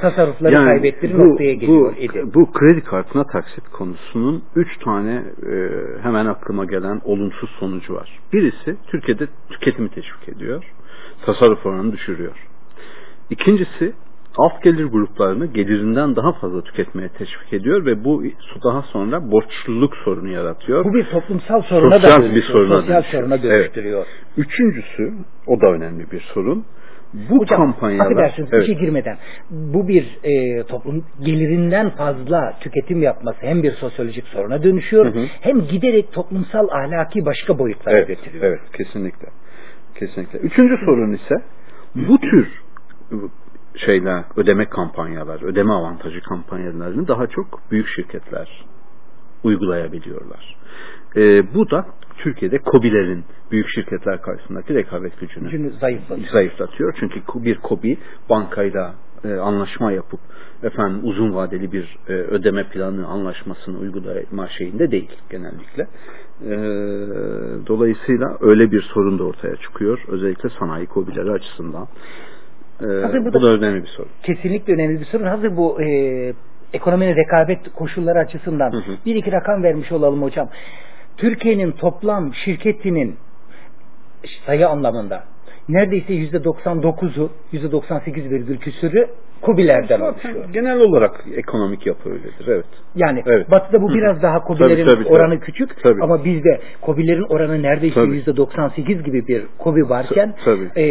tasarrufları yani kaybettirir bu, noktaya geliyor. Bu, bu kredi kartına taksit konusunun üç tane e, hemen aklıma gelen olumsuz sonucu var. Birisi Türkiye'de tüketimi teşvik ediyor. Tasarruf oranını düşürüyor. İkincisi alt gelir gruplarını gelirinden daha fazla tüketmeye teşvik ediyor ve bu daha sonra borçluluk sorunu yaratıyor. Bu bir toplumsal soruna sosyal da bir soruna sosyal soruna dönüştürüyor. Evet. Üçüncüsü, o da önemli bir sorun bu Hocam, kampanyalar... Affedersiniz evet. işe girmeden. Bu bir e, toplum gelirinden fazla tüketim yapması hem bir sosyolojik soruna dönüşüyor hı hı. hem giderek toplumsal ahlaki başka boyutlara evet, getiriyor. Evet kesinlikle. Kesinlikle. Üçüncü sorun ise bu tür şeyler, ödeme kampanyalar, ödeme avantajı kampanyalarını daha çok büyük şirketler uygulayabiliyorlar. E, bu da Türkiye'de KOBİ'lerin büyük şirketler karşısındaki rekabet gücünü, gücünü zayıflatıyor. zayıflatıyor. Çünkü bir KOBİ bankayla e, anlaşma yapıp efendim uzun vadeli bir e, ödeme planı anlaşmasını uygulama şeyinde değil genellikle. E, dolayısıyla öyle bir sorun da ortaya çıkıyor. Özellikle sanayi KOBİ'leri açısından. E, Hazır bu, da önemli bir sorun. Kesinlikle önemli bir sorun. Hazır bu e, ekonominin rekabet koşulları açısından hı hı. bir iki rakam vermiş olalım hocam. Türkiye'nin toplam şirketinin sayı anlamında neredeyse yüzde 99'u yüzde 98 virgül küsürü kobilerden oluşuyor. Genel olarak ekonomik yapı öyledir. Evet. Yani evet. Batı'da bu biraz daha kobilerin tabii, tabii, oranı tabii. küçük tabii. ama bizde kobilerin oranı neredeyse yüzde 98 gibi bir kobi varken tabii. E,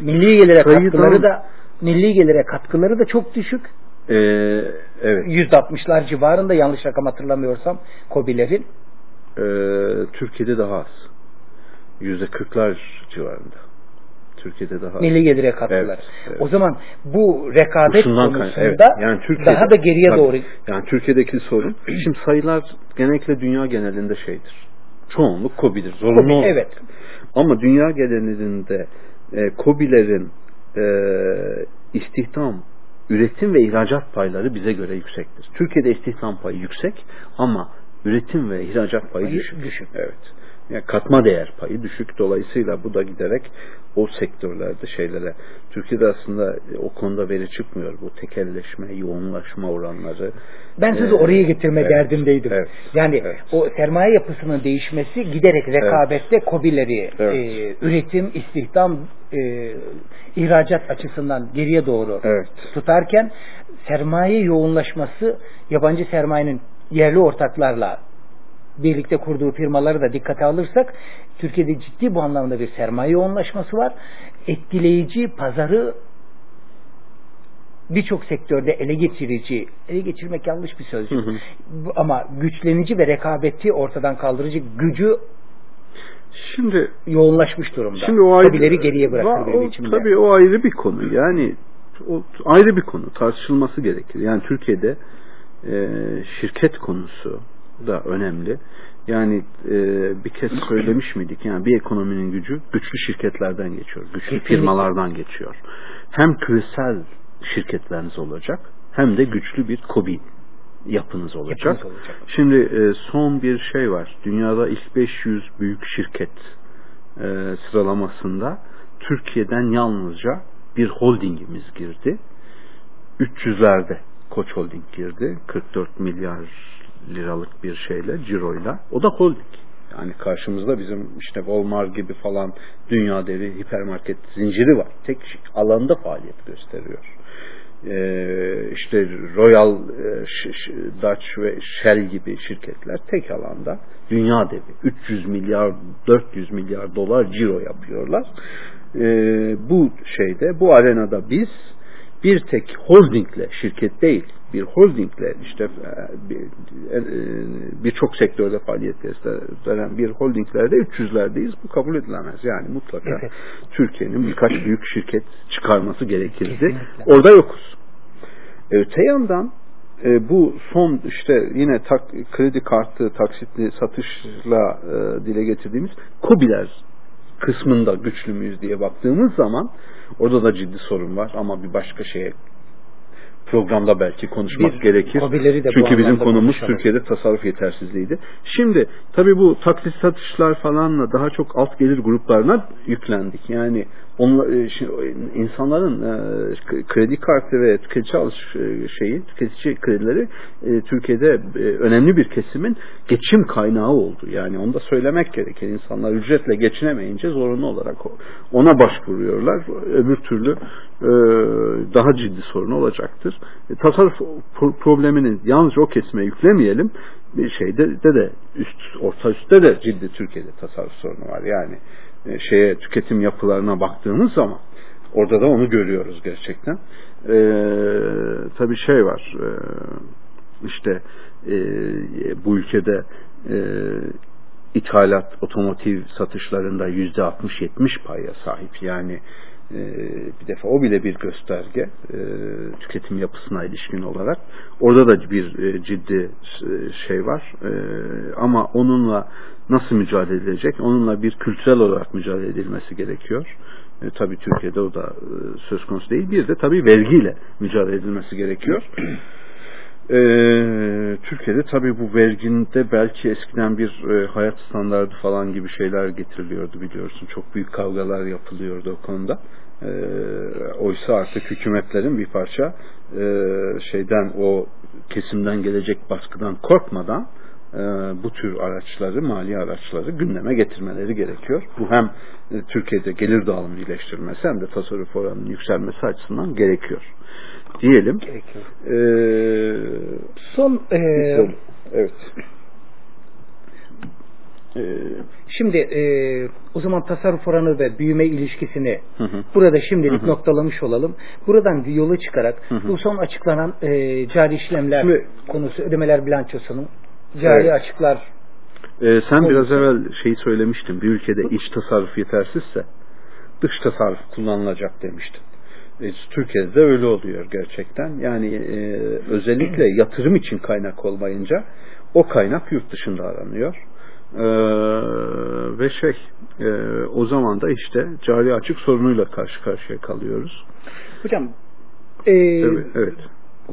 milli gelire katkıları da milli gelire katkıları da çok düşük. Ee, evet. %60'lar civarında yanlış rakam hatırlamıyorsam kobilerin e, Türkiye'de daha az. Yüzde kırklar civarında. Türkiye'de daha milli gelire katkılar. Evet, evet. O zaman bu rekabet Şundan konusunda evet. yani Türkiye'de, daha da geriye tabii, doğru. Yani Türkiye'deki sorun şimdi sayılar genellikle dünya genelinde şeydir. Çoğunluk COBİ'dir. Zorunlu COVID, evet. Ama dünya genelinde e, COBİ'lerin e, istihdam, üretim ve ihracat payları bize göre yüksektir. Türkiye'de istihdam payı yüksek ama üretim ve ihracat payı düşük. düşük. Evet. Yani katma değer payı düşük. Dolayısıyla bu da giderek o sektörlerde şeylere. Türkiye'de aslında o konuda veri çıkmıyor. Bu tekelleşme, yoğunlaşma oranları. Ben sizi ee, oraya getirme evet, derdindeydim. Evet, yani evet. o sermaye yapısının değişmesi giderek rekabette evet. kobileri evet. e, üretim, istihdam, e, ihracat açısından geriye doğru evet. tutarken sermaye yoğunlaşması yabancı sermayenin yerli ortaklarla birlikte kurduğu firmaları da dikkate alırsak Türkiye'de ciddi bu anlamda bir sermaye yoğunlaşması var. Etkileyici pazarı birçok sektörde ele geçirici, ele geçirmek yanlış bir sözcük hı hı. ama güçlenici ve rekabeti ortadan kaldırıcı gücü Şimdi yoğunlaşmış durumda. Şimdi o ayrı, Tabileri geriye bırakır benim içimde. Tabii o ayrı bir konu. Yani o ayrı bir konu. Tartışılması gerekir. Yani Türkiye'de e, şirket konusu da önemli. Yani e, bir kez söylemiş miydik? Yani bir ekonominin gücü güçlü şirketlerden geçiyor. Güçlü firmalardan geçiyor. Hem küresel şirketleriniz olacak hem de güçlü bir kobi yapınız olacak. Yapınız olacak. Şimdi e, son bir şey var. Dünyada ilk 500 büyük şirket e, sıralamasında Türkiye'den yalnızca bir holdingimiz girdi. 300'lerde Koç Holding girdi. 44 milyar liralık bir şeyle, ciroyla. O da holding. Yani karşımızda bizim işte Walmart gibi falan dünya devi hipermarket zinciri var. Tek alanda faaliyet gösteriyor. Ee, işte Royal e, Dutch ve Shell gibi şirketler tek alanda dünya devi 300 milyar 400 milyar dolar ciro yapıyorlar. Ee, bu şeyde bu arenada biz bir tek holdingle şirket değil bir holdingle işte e, e, birçok sektörde faaliyet gösteren bir holdinglerde 300'lerdeyiz. Bu kabul edilemez. Yani mutlaka evet. Türkiye'nin birkaç büyük şirket çıkarması gerekirdi. Kesinlikle. Orada yokuz. E, öte yandan bu son işte yine tak, kredi kartı taksitli satışla e, dile getirdiğimiz kobiler kısmında güçlü müyüz diye baktığımız zaman orada da ciddi sorun var ama bir başka şeye programda belki konuşmak bir, gerekir. Çünkü bizim konumuz konuşalım. Türkiye'de tasarruf yetersizliğiydi. Şimdi tabii bu taksit satışlar falanla daha çok alt gelir gruplarına yüklendik. Yani onla, e, insanların e, kredi kartı ve tüketici alış e, şeyi, tüketici kredileri Türkiye'de önemli bir kesimin geçim kaynağı oldu. Yani onu da söylemek gerekir. İnsanlar ücretle geçinemeyince zorunlu olarak ona başvuruyorlar. Öbür türlü daha ciddi sorun olacaktır. Tasarruf probleminin yalnızca o kesime yüklemeyelim. Bir şeyde de, de üst orta üstte de ciddi Türkiye'de tasarruf sorunu var. Yani şeye tüketim yapılarına baktığımız zaman orada da onu görüyoruz gerçekten. E, tabii şey var e, işte e, bu ülkede e, ithalat otomotiv satışlarında yüzde 60-70 paya sahip. Yani e, bir defa o bile bir gösterge e, tüketim yapısına ilişkin olarak. Orada da bir e, ciddi e, şey var. E, ama onunla nasıl mücadele edilecek? Onunla bir kültürel olarak mücadele edilmesi gerekiyor. E, tabii Türkiye'de o da e, söz konusu değil. Bir de tabii vergiyle mücadele edilmesi gerekiyor. E, Türkiye'de tabii bu verginde belki eskiden bir e, hayat standardı falan gibi şeyler getiriliyordu biliyorsun. Çok büyük kavgalar yapılıyordu o konuda. E, oysa artık hükümetlerin bir parça e, şeyden o kesimden gelecek baskıdan korkmadan bu tür araçları, mali araçları gündeme getirmeleri gerekiyor. Bu hem e, Türkiye'de gelir dağılımı iyileştirmesi hem de tasarruf oranının yükselmesi açısından gerekiyor. Diyelim. Gerekiyor. Ee, Son e, evet. Ee, Şimdi e, o zaman tasarruf oranı ve büyüme ilişkisini hı hı. burada şimdilik hı hı. noktalamış olalım. Buradan bir yola çıkarak hı hı. bu son açıklanan e, cari işlemler Şimdi, konusu ödemeler bilançosunun cari evet. açıklar ee, sen konusu. biraz evvel şeyi söylemiştin. Bir ülkede iç tasarruf yetersizse dış tasarruf kullanılacak demiştin. E, Türkiye'de de öyle oluyor gerçekten. Yani e, özellikle yatırım için kaynak olmayınca o kaynak yurt dışında aranıyor. Ee, ve şey e, o zaman da işte cari açık sorunuyla karşı karşıya kalıyoruz. Hocam e, Tabii, evet.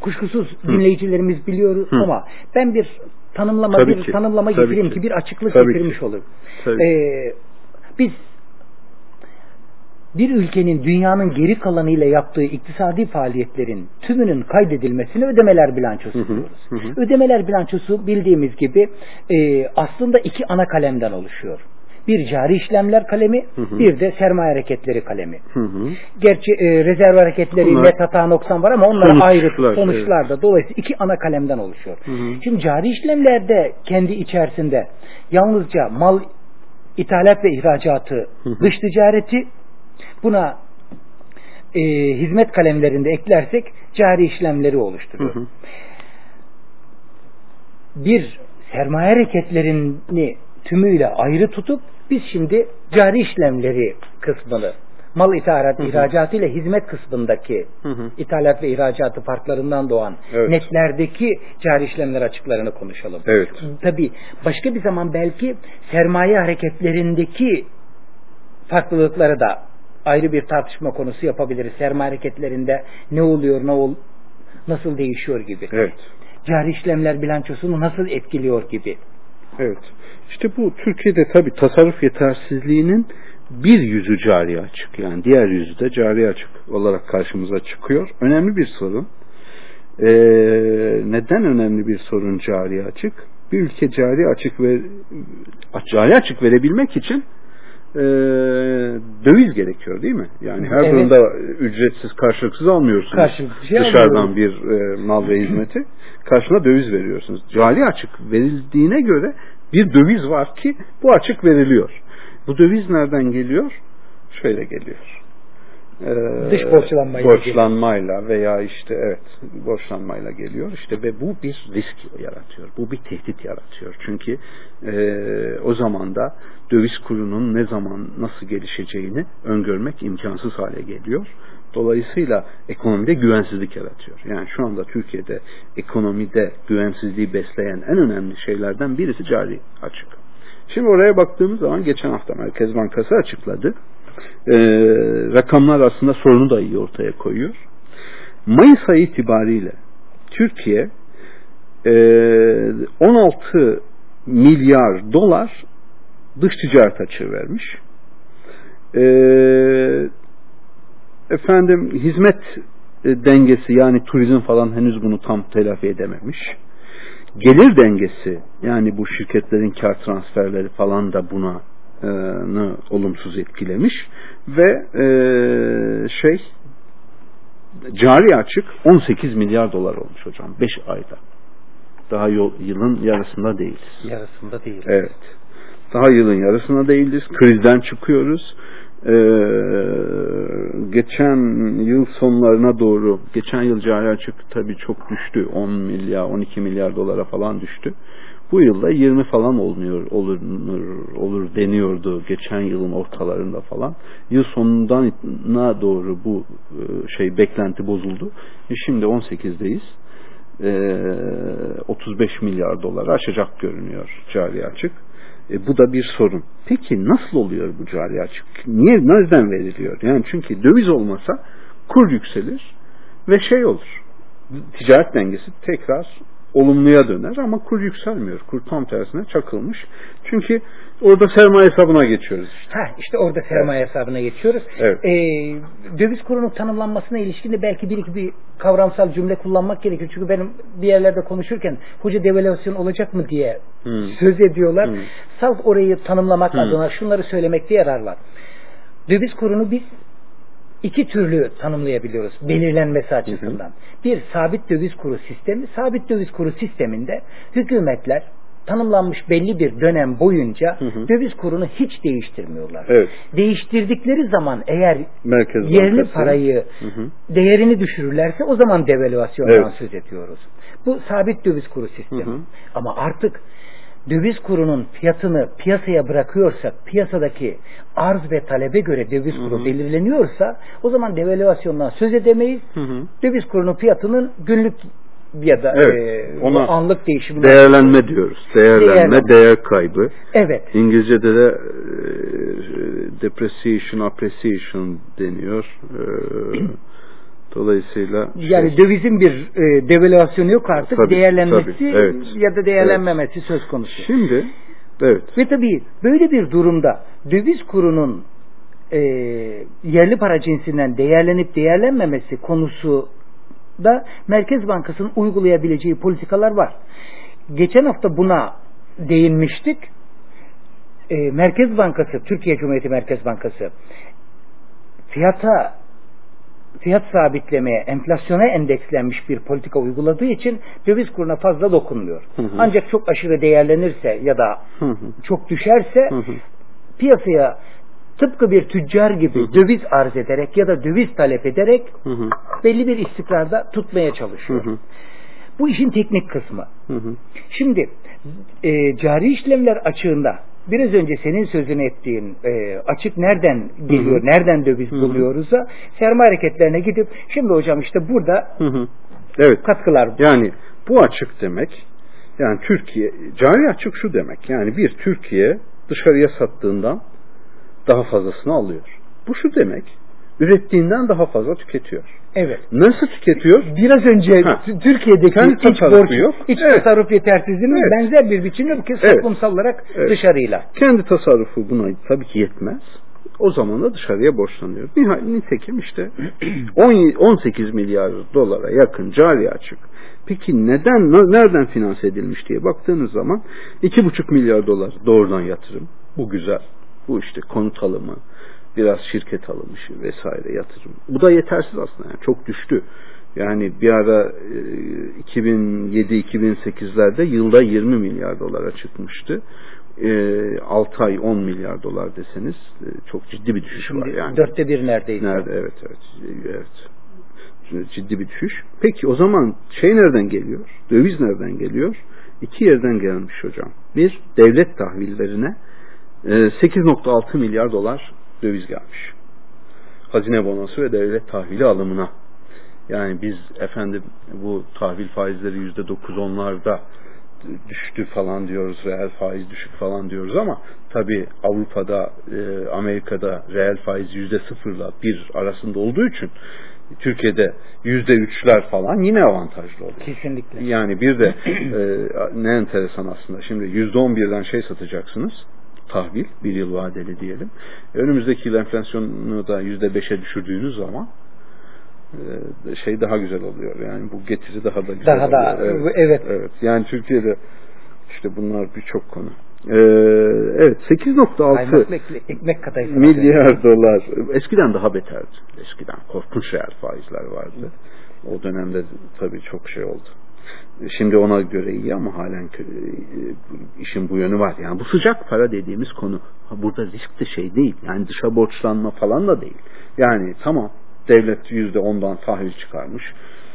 kuşkusuz Hı. dinleyicilerimiz biliyoruz Hı. ama ben bir tanımlama Tabii bir ki. tanımlama Tabii getireyim ki. ki. bir açıklık Tabii getirmiş ki. olur. Tabii. Ee, biz bir ülkenin dünyanın geri kalanıyla yaptığı iktisadi faaliyetlerin tümünün kaydedilmesini ödemeler bilançosu Hı hı, diyoruz. hı. Ödemeler bilançosu bildiğimiz gibi e, aslında iki ana kalemden oluşuyor. Bir cari işlemler kalemi, Hı hı. bir de sermaye hareketleri kalemi. Hı hı. Gerçi e, rezerv hareketleri Bunlar- net hata noksan var ama onlar Sonuçlar, ayrı sonuçlar da dolayısıyla iki ana kalemden oluşuyor. Hı hı. Şimdi cari işlemlerde kendi içerisinde yalnızca mal ithalat ve ihracatı, Hı hı. dış ticareti buna e, hizmet kalemlerinde eklersek cari işlemleri oluşturuyor. Hı hı. Bir sermaye hareketlerini tümüyle ayrı tutup biz şimdi cari işlemleri kısmını mal ithalat Hı hı. ihracatı ile hizmet kısmındaki Hı hı. ithalat ve ihracatı farklarından doğan Evet. netlerdeki cari işlemler açıklarını konuşalım. Evet. Tabii başka bir zaman belki sermaye hareketlerindeki farklılıkları da ayrı bir tartışma konusu yapabiliriz. Sermaye hareketlerinde ne oluyor, ne ol, nasıl değişiyor gibi. Evet. Cari işlemler bilançosunu nasıl etkiliyor gibi. Evet. İşte bu Türkiye'de tabi tasarruf yetersizliğinin bir yüzü cari açık. Yani diğer yüzü de cari açık olarak karşımıza çıkıyor. Önemli bir sorun. Ee, neden önemli bir sorun cari açık? Bir ülke cari açık ve cari açık verebilmek için e, döviz gerekiyor değil mi? Yani her Evet. durumda ücretsiz karşılıksız almıyorsunuz. Karşılıksız bir şey Dışarıdan almıyoruz. bir e, mal ve hizmeti karşına döviz veriyorsunuz. Cari açık verildiğine göre bir döviz var ki bu açık veriliyor. Bu döviz nereden geliyor? Şöyle geliyor. Ee, Dış borçlanmayla borçlanmayla veya işte evet borçlanmayla geliyor. İşte ve bu bir risk yaratıyor. Bu bir tehdit yaratıyor. Çünkü e, o zaman da döviz kurunun ne zaman nasıl gelişeceğini öngörmek imkansız hale geliyor. Dolayısıyla ekonomide güvensizlik yaratıyor. Yani şu anda Türkiye'de ekonomide güvensizliği besleyen en önemli şeylerden birisi cari açık. Şimdi oraya baktığımız zaman geçen hafta Merkez Bankası açıkladı e, rakamlar aslında sorunu da iyi ortaya koyuyor. Mayıs ayı itibariyle Türkiye e, 16 milyar dolar dış ticaret açığı vermiş. E, efendim hizmet dengesi yani turizm falan henüz bunu tam telafi edememiş. Gelir dengesi yani bu şirketlerin kar transferleri falan da buna olumsuz etkilemiş ve e, şey cari açık 18 milyar dolar olmuş hocam 5 ayda. Daha yol, yılın yarısında değiliz. Yarısında değil. Evet. Daha yılın yarısında değiliz. Krizden çıkıyoruz. Ee, geçen yıl sonlarına doğru, geçen yıl cari açık tabii çok düştü. 10 milyar, 12 milyar dolara falan düştü. Bu yılda 20 falan oluyor, olur, olur deniyordu geçen yılın ortalarında falan. Yıl sonundan doğru bu şey beklenti bozuldu. E şimdi 18'deyiz. Ee, 35 milyar dolar aşacak görünüyor cari açık. E, bu da bir sorun. Peki nasıl oluyor bu cari açık? Niye, nereden veriliyor? Yani çünkü döviz olmasa kur yükselir ve şey olur. Ticaret dengesi tekrar olumluya döner ama kur yükselmiyor. Kur tam tersine çakılmış. Çünkü orada sermaye hesabına geçiyoruz. Işte. Ha, işte orada sermaye evet. hesabına geçiyoruz. Evet. Ee, döviz kurunun tanımlanmasına ilişkin de belki bir iki bir kavramsal cümle kullanmak gerekiyor. Çünkü benim bir yerlerde konuşurken hoca devalüasyon olacak mı diye hmm. söz ediyorlar. Hmm. Salt orayı tanımlamak hmm. adına şunları söylemekte yarar var. Döviz kurunu biz iki türlü tanımlayabiliyoruz belirlenmesi açısından. Hı hı. Bir sabit döviz kuru sistemi. Sabit döviz kuru sisteminde hükümetler tanımlanmış belli bir dönem boyunca hı hı. döviz kurunu hiç değiştirmiyorlar. Evet. Değiştirdikleri zaman eğer Merkez yerli Bankası. parayı hı hı. değerini düşürürlerse o zaman devalüasyondan Evet. söz ediyoruz. Bu sabit döviz kuru sistemi. Hı hı. Ama artık döviz kurunun fiyatını piyasaya bırakıyorsak, piyasadaki arz ve talebe göre döviz kuru Hı hı. belirleniyorsa o zaman devalüasyondan söz edemeyiz. Hı hı. Döviz kurunun fiyatının günlük ya da Evet, e, ona anlık değişimi Değerlenme diyoruz. Değerlenme, Değerlenme. değer kaybı. Evet. İngilizce'de de e, depreciation, appreciation deniyor. E, Dolayısıyla yani şey, dövizin bir e, devalüasyonu yok artık Tabii, değerlenmesi tabii, evet. ya da değerlenmemesi söz konusu. Şimdi evet. Ve tabii böyle bir durumda döviz kurunun e, yerli para cinsinden değerlenip değerlenmemesi konusu da Merkez Bankası'nın uygulayabileceği politikalar var. Geçen hafta buna değinmiştik. E, Merkez Bankası, Türkiye Cumhuriyeti Merkez Bankası fiyata fiyat sabitlemeye, enflasyona endekslenmiş bir politika uyguladığı için döviz kuruna fazla dokunmuyor. Hı hı. Ancak çok aşırı değerlenirse ya da Hı hı. çok düşerse Hı hı. piyasaya tıpkı bir tüccar gibi Hı hı. döviz arz ederek ya da döviz talep ederek Hı hı. belli bir istikrarda tutmaya çalışıyor. Hı hı. Bu işin teknik kısmı. Hı hı. Şimdi e, cari işlemler açığında biraz önce senin sözünü ettiğin e, açık nereden geliyor, Hı hı. nereden döviz Hı hı. buluyoruz'a sermaye hareketlerine gidip şimdi hocam işte burada Hı hı. Evet. katkılar Yani bu açık demek yani Türkiye cari açık şu demek. Yani bir Türkiye dışarıya sattığından daha fazlasını alıyor. Bu şu demek. Ürettiğinden daha fazla tüketiyor. evet. Nasıl tüketiyor? Biraz önce Ha. Türkiye'deki Kendi iç borç, yok. iç Evet. tasarruf yetersizliğinin Evet. benzer bir biçimi ki Evet. toplumsal olarak Evet. dışarıyla. Kendi tasarrufu buna tabii ki yetmez. O zaman da dışarıya borçlanıyor. Nitekim işte 10 18 milyar dolara yakın cari açık. Peki neden, ne- nereden finanse edilmiş diye baktığınız zaman 2,5 milyar dolar doğrudan yatırım. Bu güzel. Bu işte konut alımı, biraz şirket alımı vesaire yatırım. Bu da yetersiz aslında. Yani çok düştü. Yani bir ara e, 2007-2008'lerde yılda 20 milyar dolara çıkmıştı. E, 6 ay 10 milyar dolar deseniz e, çok ciddi bir düşüş var Şimdi yani. dörtte bir neredeyse. Nerede? Evet, evet. Evet. Ciddi bir düşüş. Peki o zaman şey nereden geliyor? Döviz nereden geliyor? İki yerden gelmiş hocam. Bir, devlet tahvillerine e, 8.6 milyar dolar döviz gelmiş. Hazine bonosu ve devlet tahvili alımına. Yani biz efendim bu tahvil faizleri yüzde dokuz onlarda düştü falan diyoruz, reel faiz düşük falan diyoruz ama tabi Avrupa'da, e, Amerika'da reel faiz yüzde sıfırla bir arasında olduğu için Türkiye'de yüzde üçler falan yine avantajlı oluyor. Kesinlikle. Yani bir de e, ne enteresan aslında. Şimdi yüzde on birden şey satacaksınız. Tahvil, bir yıl vadeli diyelim. E, önümüzdeki yıl enflasyonu da yüzde beşe düşürdüğünüz zaman e, şey daha güzel oluyor. Yani bu getiri daha da güzel Daha oluyor. da- evet, evet. evet. Yani Türkiye'de işte bunlar birçok konu. E, evet 8.6 Kaymaklı ekmek, milyar dolar. Eskiden daha beterdi. Eskiden korkunç reel faizler vardı. O dönemde tabii çok şey oldu. Şimdi ona göre iyi ama halen e, işin bu yönü var. Yani bu sıcak para dediğimiz konu ha, burada risk de şey değil. Yani dışa borçlanma falan da değil. Yani tamam devlet yüzde ondan tahvil çıkarmış.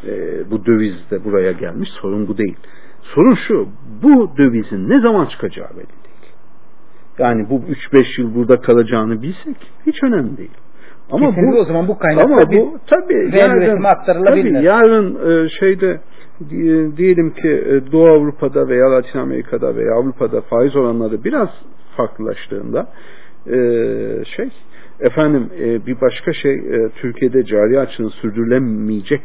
E, bu döviz de buraya gelmiş. Sorun bu değil. Sorun şu. Bu dövizin ne zaman çıkacağı belli değil. Yani bu 3-5 yıl burada kalacağını bilsek hiç önemli değil. Ama Kesinlikle bu o zaman bu kaynaklar ama bu tabii yarın, aktarılabilir. tabii yarın e, şeyde diyelim ki e, Doğu Avrupa'da veya Latin Amerika'da veya Avrupa'da faiz oranları biraz farklılaştığında e, şey efendim e, bir başka şey Türkiye'de cari açığın sürdürülemeyecek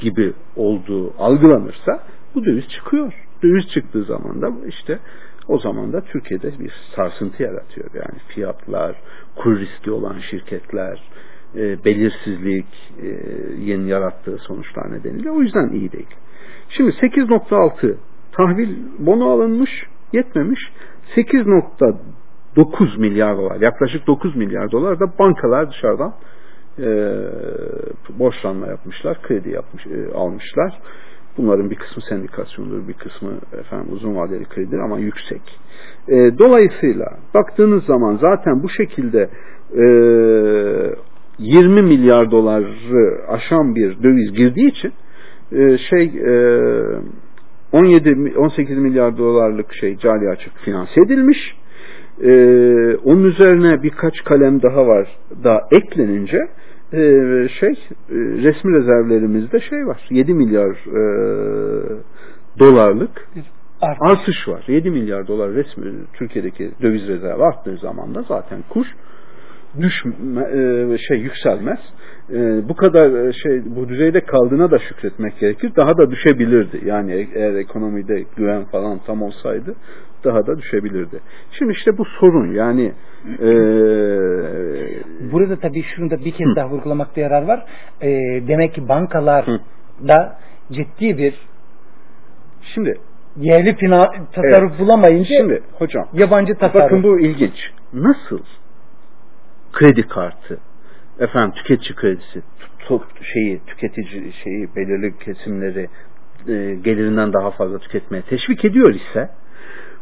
gibi olduğu algılanırsa bu döviz çıkıyor. Döviz çıktığı zaman da işte o zaman da Türkiye'de bir sarsıntı yaratıyor. Yani fiyatlar, kur riski olan şirketler, belirsizlik yeni yarattığı sonuçlar nedeniyle o yüzden iyi değil. Şimdi 8.6 tahvil bono alınmış, yetmemiş. 8.9 milyar dolar, yaklaşık 9 milyar dolar da bankalar dışarıdan e, borçlanma yapmışlar, kredi yapmış, e, almışlar. Bunların bir kısmı sendikasyondur, bir kısmı efendim uzun vadeli kredidir ama yüksek. E, dolayısıyla baktığınız zaman zaten bu şekilde e, 20 milyar doları aşan bir döviz girdiği için e, şey e, 17 18 milyar dolarlık şey cari açık finanse edilmiş. E, onun üzerine birkaç kalem daha var da eklenince e, şey e, resmi rezervlerimizde şey var 7 milyar e, dolarlık Artış. artış var. 7 milyar dolar resmi Türkiye'deki döviz rezervi arttığı zaman da zaten kur düşme, e, şey yükselmez. E, bu kadar e, şey bu düzeyde kaldığına da şükretmek gerekir. Daha da düşebilirdi. Yani eğer ekonomide güven falan tam olsaydı daha da düşebilirdi. Şimdi işte bu sorun yani e, burada tabii şunu da bir kez hı. daha vurgulamakta yarar var. E, demek ki bankalar hı. da ciddi bir şimdi yerli fina, tasarruf evet. bulamayınca şimdi hocam yabancı tasarruf. Bakın bu ilginç. Nasıl kredi kartı efendim tüketici kredisi şeyi tüketici şeyi belirli kesimleri e, gelirinden daha fazla tüketmeye teşvik ediyor ise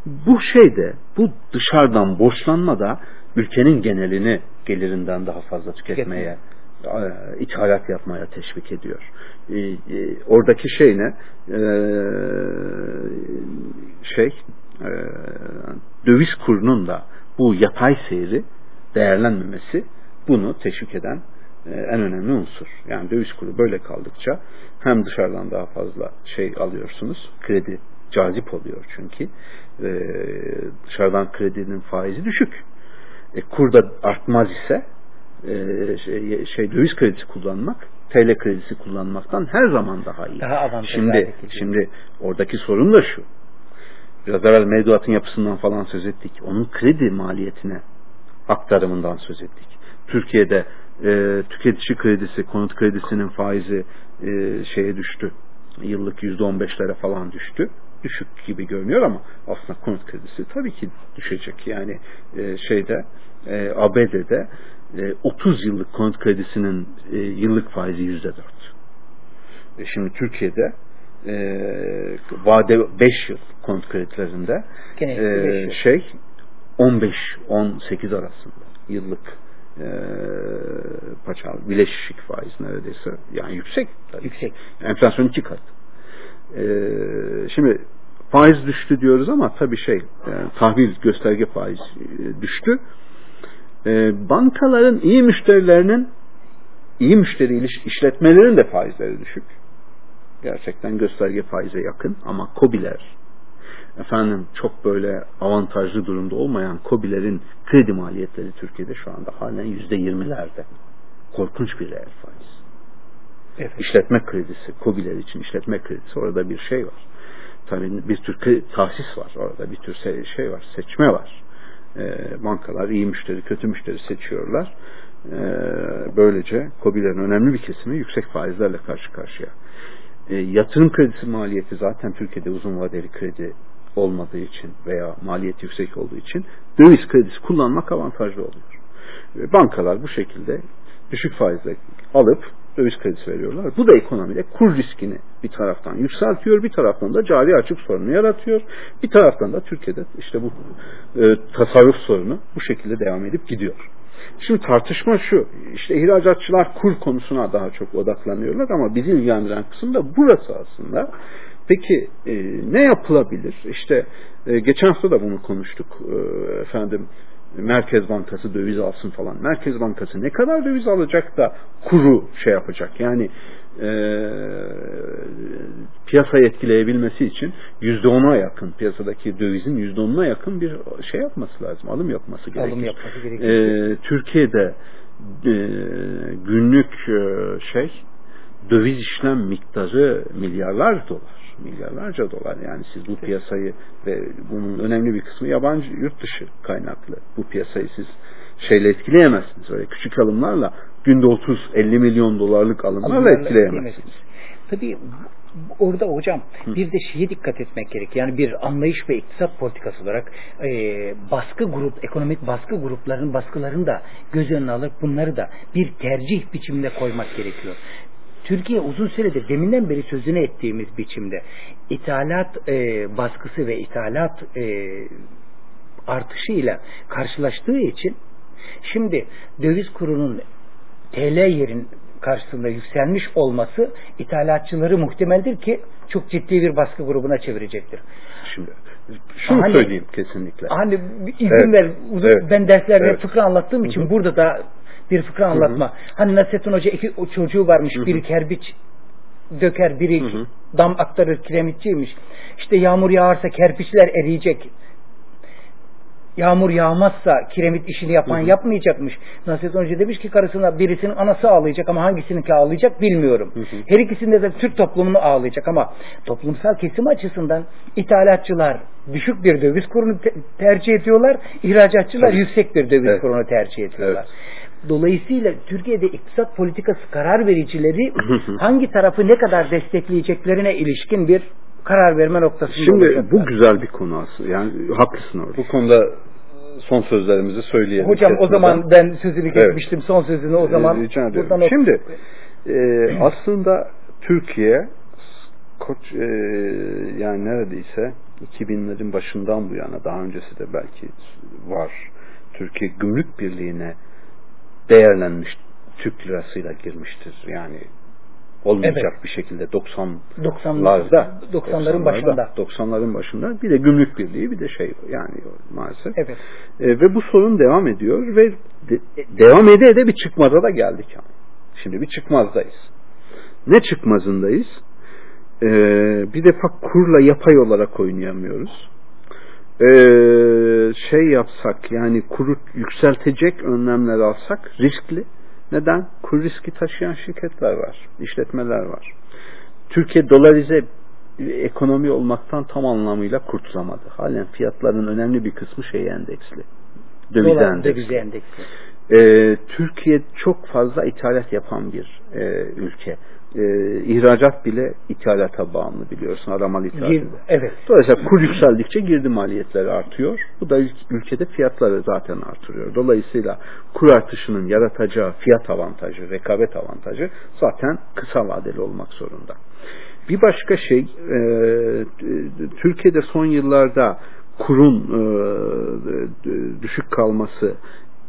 bu şeyde bu dışarıdan borçlanma da ülkenin genelini gelirinden daha fazla tüketmeye e, ithalat yapmaya teşvik ediyor. E, e, oradaki şey ne? E, şey e, döviz kurunun da bu yatay seyri değerlenmemesi bunu teşvik eden e, en önemli unsur. Yani döviz kuru böyle kaldıkça hem dışarıdan daha fazla şey alıyorsunuz, kredi cazip oluyor çünkü. E, dışarıdan kredinin faizi düşük. E, kur da artmaz ise e, şey, şey döviz kredisi kullanmak TL kredisi kullanmaktan her zaman daha iyi. Daha şimdi şimdi oradaki sorun da şu. Biraz evvel mevduatın yapısından falan söz ettik. Onun kredi maliyetine aktarımından söz ettik. Türkiye'de e, tüketici kredisi, konut kredisinin faizi e, şeye düştü. Yıllık yüzde on beşlere falan düştü. Düşük gibi görünüyor ama aslında konut kredisi tabii ki düşecek. Yani e, şeyde e, ABD'de e, 30 yıllık konut kredisinin e, yıllık faizi yüzde dört. E, şimdi Türkiye'de e, vade 5 yıl konut kredilerinde e, şey 15-18 arasında yıllık e, paçalı bileşik faiz neredeyse yani yüksek. Tabii. yüksek. Enflasyon iki kat e, şimdi faiz düştü diyoruz ama tabii şey e, tahvil gösterge faiz e, düştü. E, bankaların iyi müşterilerinin iyi müşteri işletmelerin de faizleri düşük. Gerçekten gösterge faize yakın ama kobiler efendim çok böyle avantajlı durumda olmayan kobilerin kredi maliyetleri Türkiye'de şu anda halen yüzde yirmilerde. Korkunç bir reel faiz. Evet. İşletme kredisi, kobiler için işletme kredisi orada bir şey var. Tabii bir tür tahsis var orada, bir tür şey var, seçme var. Ee, bankalar iyi müşteri, kötü müşteri seçiyorlar. Ee, böylece kobilerin önemli bir kesimi yüksek faizlerle karşı karşıya. Ee, yatırım kredisi maliyeti zaten Türkiye'de uzun vadeli kredi olmadığı için veya maliyet yüksek olduğu için döviz kredisi kullanmak avantajlı oluyor. Bankalar bu şekilde düşük faizle alıp döviz kredisi veriyorlar. Bu da ekonomide kur riskini bir taraftan yükseltiyor, bir taraftan da cari açık sorunu yaratıyor. Bir taraftan da Türkiye'de işte bu e, tasarruf sorunu bu şekilde devam edip gidiyor. Şimdi tartışma şu, işte ihracatçılar kur konusuna daha çok odaklanıyorlar ama bizi ilgilendiren kısım da burası aslında. Peki e, ne yapılabilir? İşte e, geçen hafta da bunu konuştuk e, efendim. Merkez Bankası döviz alsın falan. Merkez Bankası ne kadar döviz alacak da kuru şey yapacak. Yani e, piyasayı etkileyebilmesi için yüzde ona yakın piyasadaki dövizin yüzde onuna yakın bir şey yapması lazım. Alım yapması gerekir. Alım yapması gerekir. E, Türkiye'de e, günlük e, şey döviz işlem miktarı milyarlar dolar milyarlarca dolar. Yani siz bu piyasayı ve bunun önemli bir kısmı yabancı yurt dışı kaynaklı. Bu piyasayı siz şeyle etkileyemezsiniz. Öyle küçük alımlarla günde 30-50 milyon dolarlık alımlarla etkileyemezsiniz. Tabii orada hocam bir de şeye dikkat etmek gerek. Yani bir anlayış ve iktisat politikası olarak e, baskı grup, ekonomik baskı gruplarının baskılarını da göz önüne alıp bunları da bir tercih biçiminde koymak gerekiyor. Türkiye uzun süredir deminden beri sözünü ettiğimiz biçimde ithalat e, baskısı ve ithalat e, artışıyla karşılaştığı için şimdi döviz kurunun TL yerin karşısında yükselmiş olması ithalatçıları muhtemeldir ki çok ciddi bir baskı grubuna çevirecektir. Şimdi şunu hani, söyleyeyim kesinlikle. Hani izin evet, ver uzun, evet, ben derslerde evet. fıkra anlattığım için Hı-hı. burada da bir fıkra anlatma. Hı hı. Hani Nasrettin Hoca iki o çocuğu varmış. Hı hı. Biri kerpiç döker, biri hı hı. dam aktarır, kiremitçiymiş. İşte yağmur yağarsa kerpiçler eriyecek. yağmur yağmazsa kiremit işini yapan hı yapmayacakmış. Nasrettin Hoca demiş ki karısına birisinin anası ağlayacak ama hangisininki ağlayacak bilmiyorum. Hı hı. Her ikisinde de Türk toplumunu ağlayacak ama toplumsal kesim açısından ithalatçılar düşük bir döviz kurunu te- tercih ediyorlar. İhracatçılar Tabii. yüksek bir döviz evet. kurunu tercih ediyorlar. Evet. Dolayısıyla Türkiye'de iktisat politikası karar vericileri hangi tarafı ne kadar destekleyeceklerine ilişkin bir karar verme noktasında Şimdi bu güzel bir konu aslında. Yani haklısın orada. Bu konuda son sözlerimizi söyleyelim. Hocam o zaman ben sözünü kesmiştim. Evet. Son sözünü o zaman Rica buradan Şimdi e, aslında Türkiye koç e, yani neredeyse 2000'lerin başından bu yana daha öncesi de belki var. Türkiye Gümrük Birliği'ne değerlenmiş Türk lirasıyla girmiştir. Yani olmayacak evet. bir şekilde 90'larda 90'ların başında 90'ların başında bir de gümrük birliği bir de şey yani maalesef. Evet. E, ve bu sorun devam ediyor ve de, devam ede ede bir çıkmaza da geldik yani. Şimdi bir çıkmazdayız. Ne çıkmazındayız? Ee, bir defa kurla yapay olarak oynayamıyoruz. Ee, şey yapsak yani kuru yükseltecek önlemler alsak riskli. Neden? Kur riski taşıyan şirketler var, işletmeler var. Türkiye dolarize ekonomi olmaktan tam anlamıyla kurtulamadı. Halen fiyatların önemli bir kısmı şey endeksli. Döviz Dolar, endeksli. endeksli. Ee, Türkiye çok fazla ithalat yapan bir e, ülke e, ihracat bile ithalata bağımlı biliyorsun aramalı ithalatı. Evet. Dolayısıyla kur yükseldikçe girdi maliyetleri artıyor. Bu da ülkede fiyatları zaten artırıyor. Dolayısıyla kur artışının yaratacağı fiyat avantajı, rekabet avantajı zaten kısa vadeli olmak zorunda. Bir başka şey e, Türkiye'de son yıllarda kurun e, düşük kalması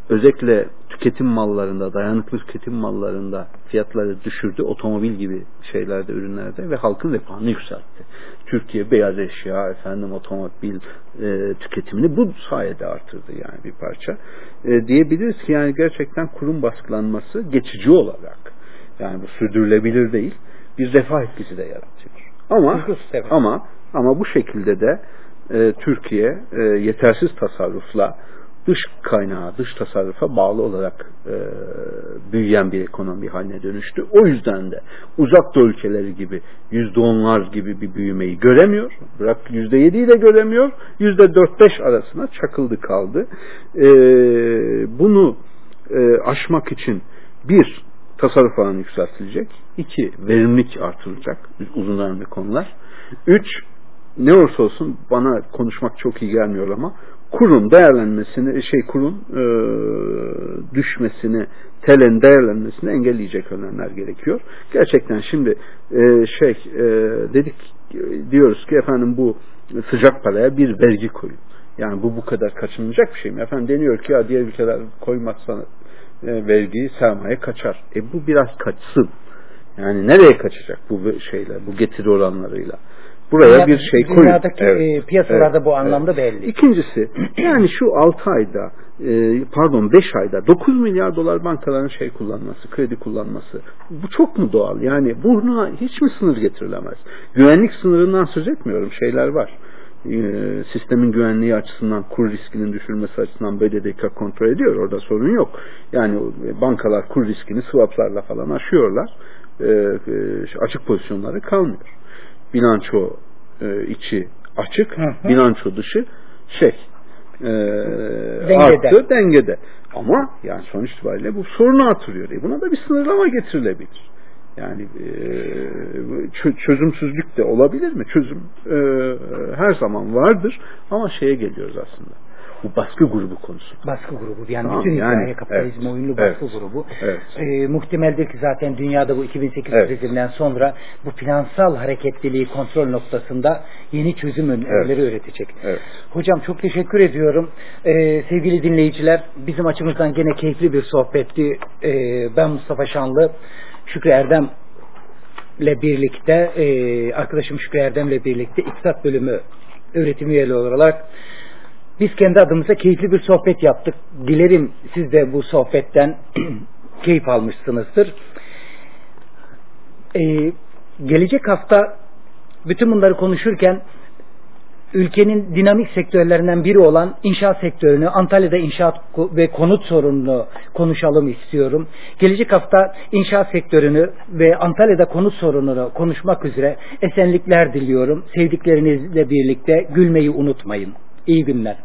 özellikle tüketim mallarında, dayanıklı tüketim mallarında fiyatları düşürdü. Otomobil gibi şeylerde, ürünlerde ve halkın refahını yükseltti. Türkiye beyaz eşya, efendim otomobil e, tüketimini bu sayede artırdı yani bir parça. E, diyebiliriz ki yani gerçekten kurum baskılanması geçici olarak yani bu sürdürülebilir değil bir refah etkisi de yaratıyor. Ama ama ama bu şekilde de e, Türkiye e, yetersiz tasarrufla dış kaynağı, dış tasarrufa bağlı olarak e, büyüyen bir ekonomi haline dönüştü. O yüzden de uzak doğu ülkeleri gibi yüzde onlar gibi bir büyümeyi göremiyor. Bırak yüzde yediyi de göremiyor. Yüzde dört beş arasına çakıldı kaldı. E, bunu e, aşmak için bir, tasarruf alanı yükseltilecek. iki verimlilik artırılacak. Uzun dönemli konular. Üç, ne olursa olsun bana konuşmak çok iyi gelmiyor ama kurun değerlenmesini şey kurun e, düşmesini telen değerlenmesini engelleyecek önlemler gerekiyor. Gerçekten şimdi e, şey e, dedik diyoruz ki efendim bu sıcak paraya bir vergi koyun. Yani bu bu kadar kaçınılacak bir şey mi? Efendim deniyor ki ya diğer ülkeler koymazsa e, vergiyi sermaye kaçar. E bu biraz kaçsın. Yani nereye kaçacak bu şeyler, bu getiri oranlarıyla? Buraya Dünya, bir şey koyun. Dünyadaki evet. e, piyasalarda evet. bu anlamda evet. belli. İkincisi yani şu 6 ayda e, pardon 5 ayda 9 milyar dolar bankaların şey kullanması, kredi kullanması bu çok mu doğal? Yani buna hiç mi sınır getirilemez? Güvenlik sınırından söz etmiyorum. Şeyler var e, sistemin güvenliği açısından kur riskinin düşürmesi açısından BDDK kontrol ediyor. Orada sorun yok. Yani bankalar kur riskini swaplarla falan aşıyorlar. E, açık pozisyonları kalmıyor bilanço e, içi açık, hı hı. bilanço dışı şey e, dengede. arttı dengede. Ama yani sonuç itibariyle bu sorunu artırıyor. E buna da bir sınırlama getirilebilir. Yani e, çözümsüzlük de olabilir mi? Çözüm e, her zaman vardır ama şeye geliyoruz aslında bu baskı grubu konusu. Baskı grubu yani tamam, bütün yani, hikaye kapitalizm evet, oyunlu baskı evet, grubu. Evet. E, muhtemeldir ki zaten dünyada bu 2008 evet. krizinden sonra bu finansal hareketliliği kontrol noktasında yeni çözüm önerileri evet. üretecek. Evet. Hocam çok teşekkür ediyorum. E, sevgili dinleyiciler bizim açımızdan gene keyifli bir sohbetti. E, ben Mustafa Şanlı, Şükrü Erdem ile birlikte e, arkadaşım Şükrü Erdem'le birlikte iktisat bölümü öğretim üyeli olarak biz kendi adımıza keyifli bir sohbet yaptık. Dilerim siz de bu sohbetten keyif almışsınızdır. Ee, gelecek hafta bütün bunları konuşurken ülkenin dinamik sektörlerinden biri olan inşaat sektörünü, Antalya'da inşaat ve konut sorununu konuşalım istiyorum. Gelecek hafta inşaat sektörünü ve Antalya'da konut sorununu konuşmak üzere esenlikler diliyorum. Sevdiklerinizle birlikte gülmeyi unutmayın. İyi günler.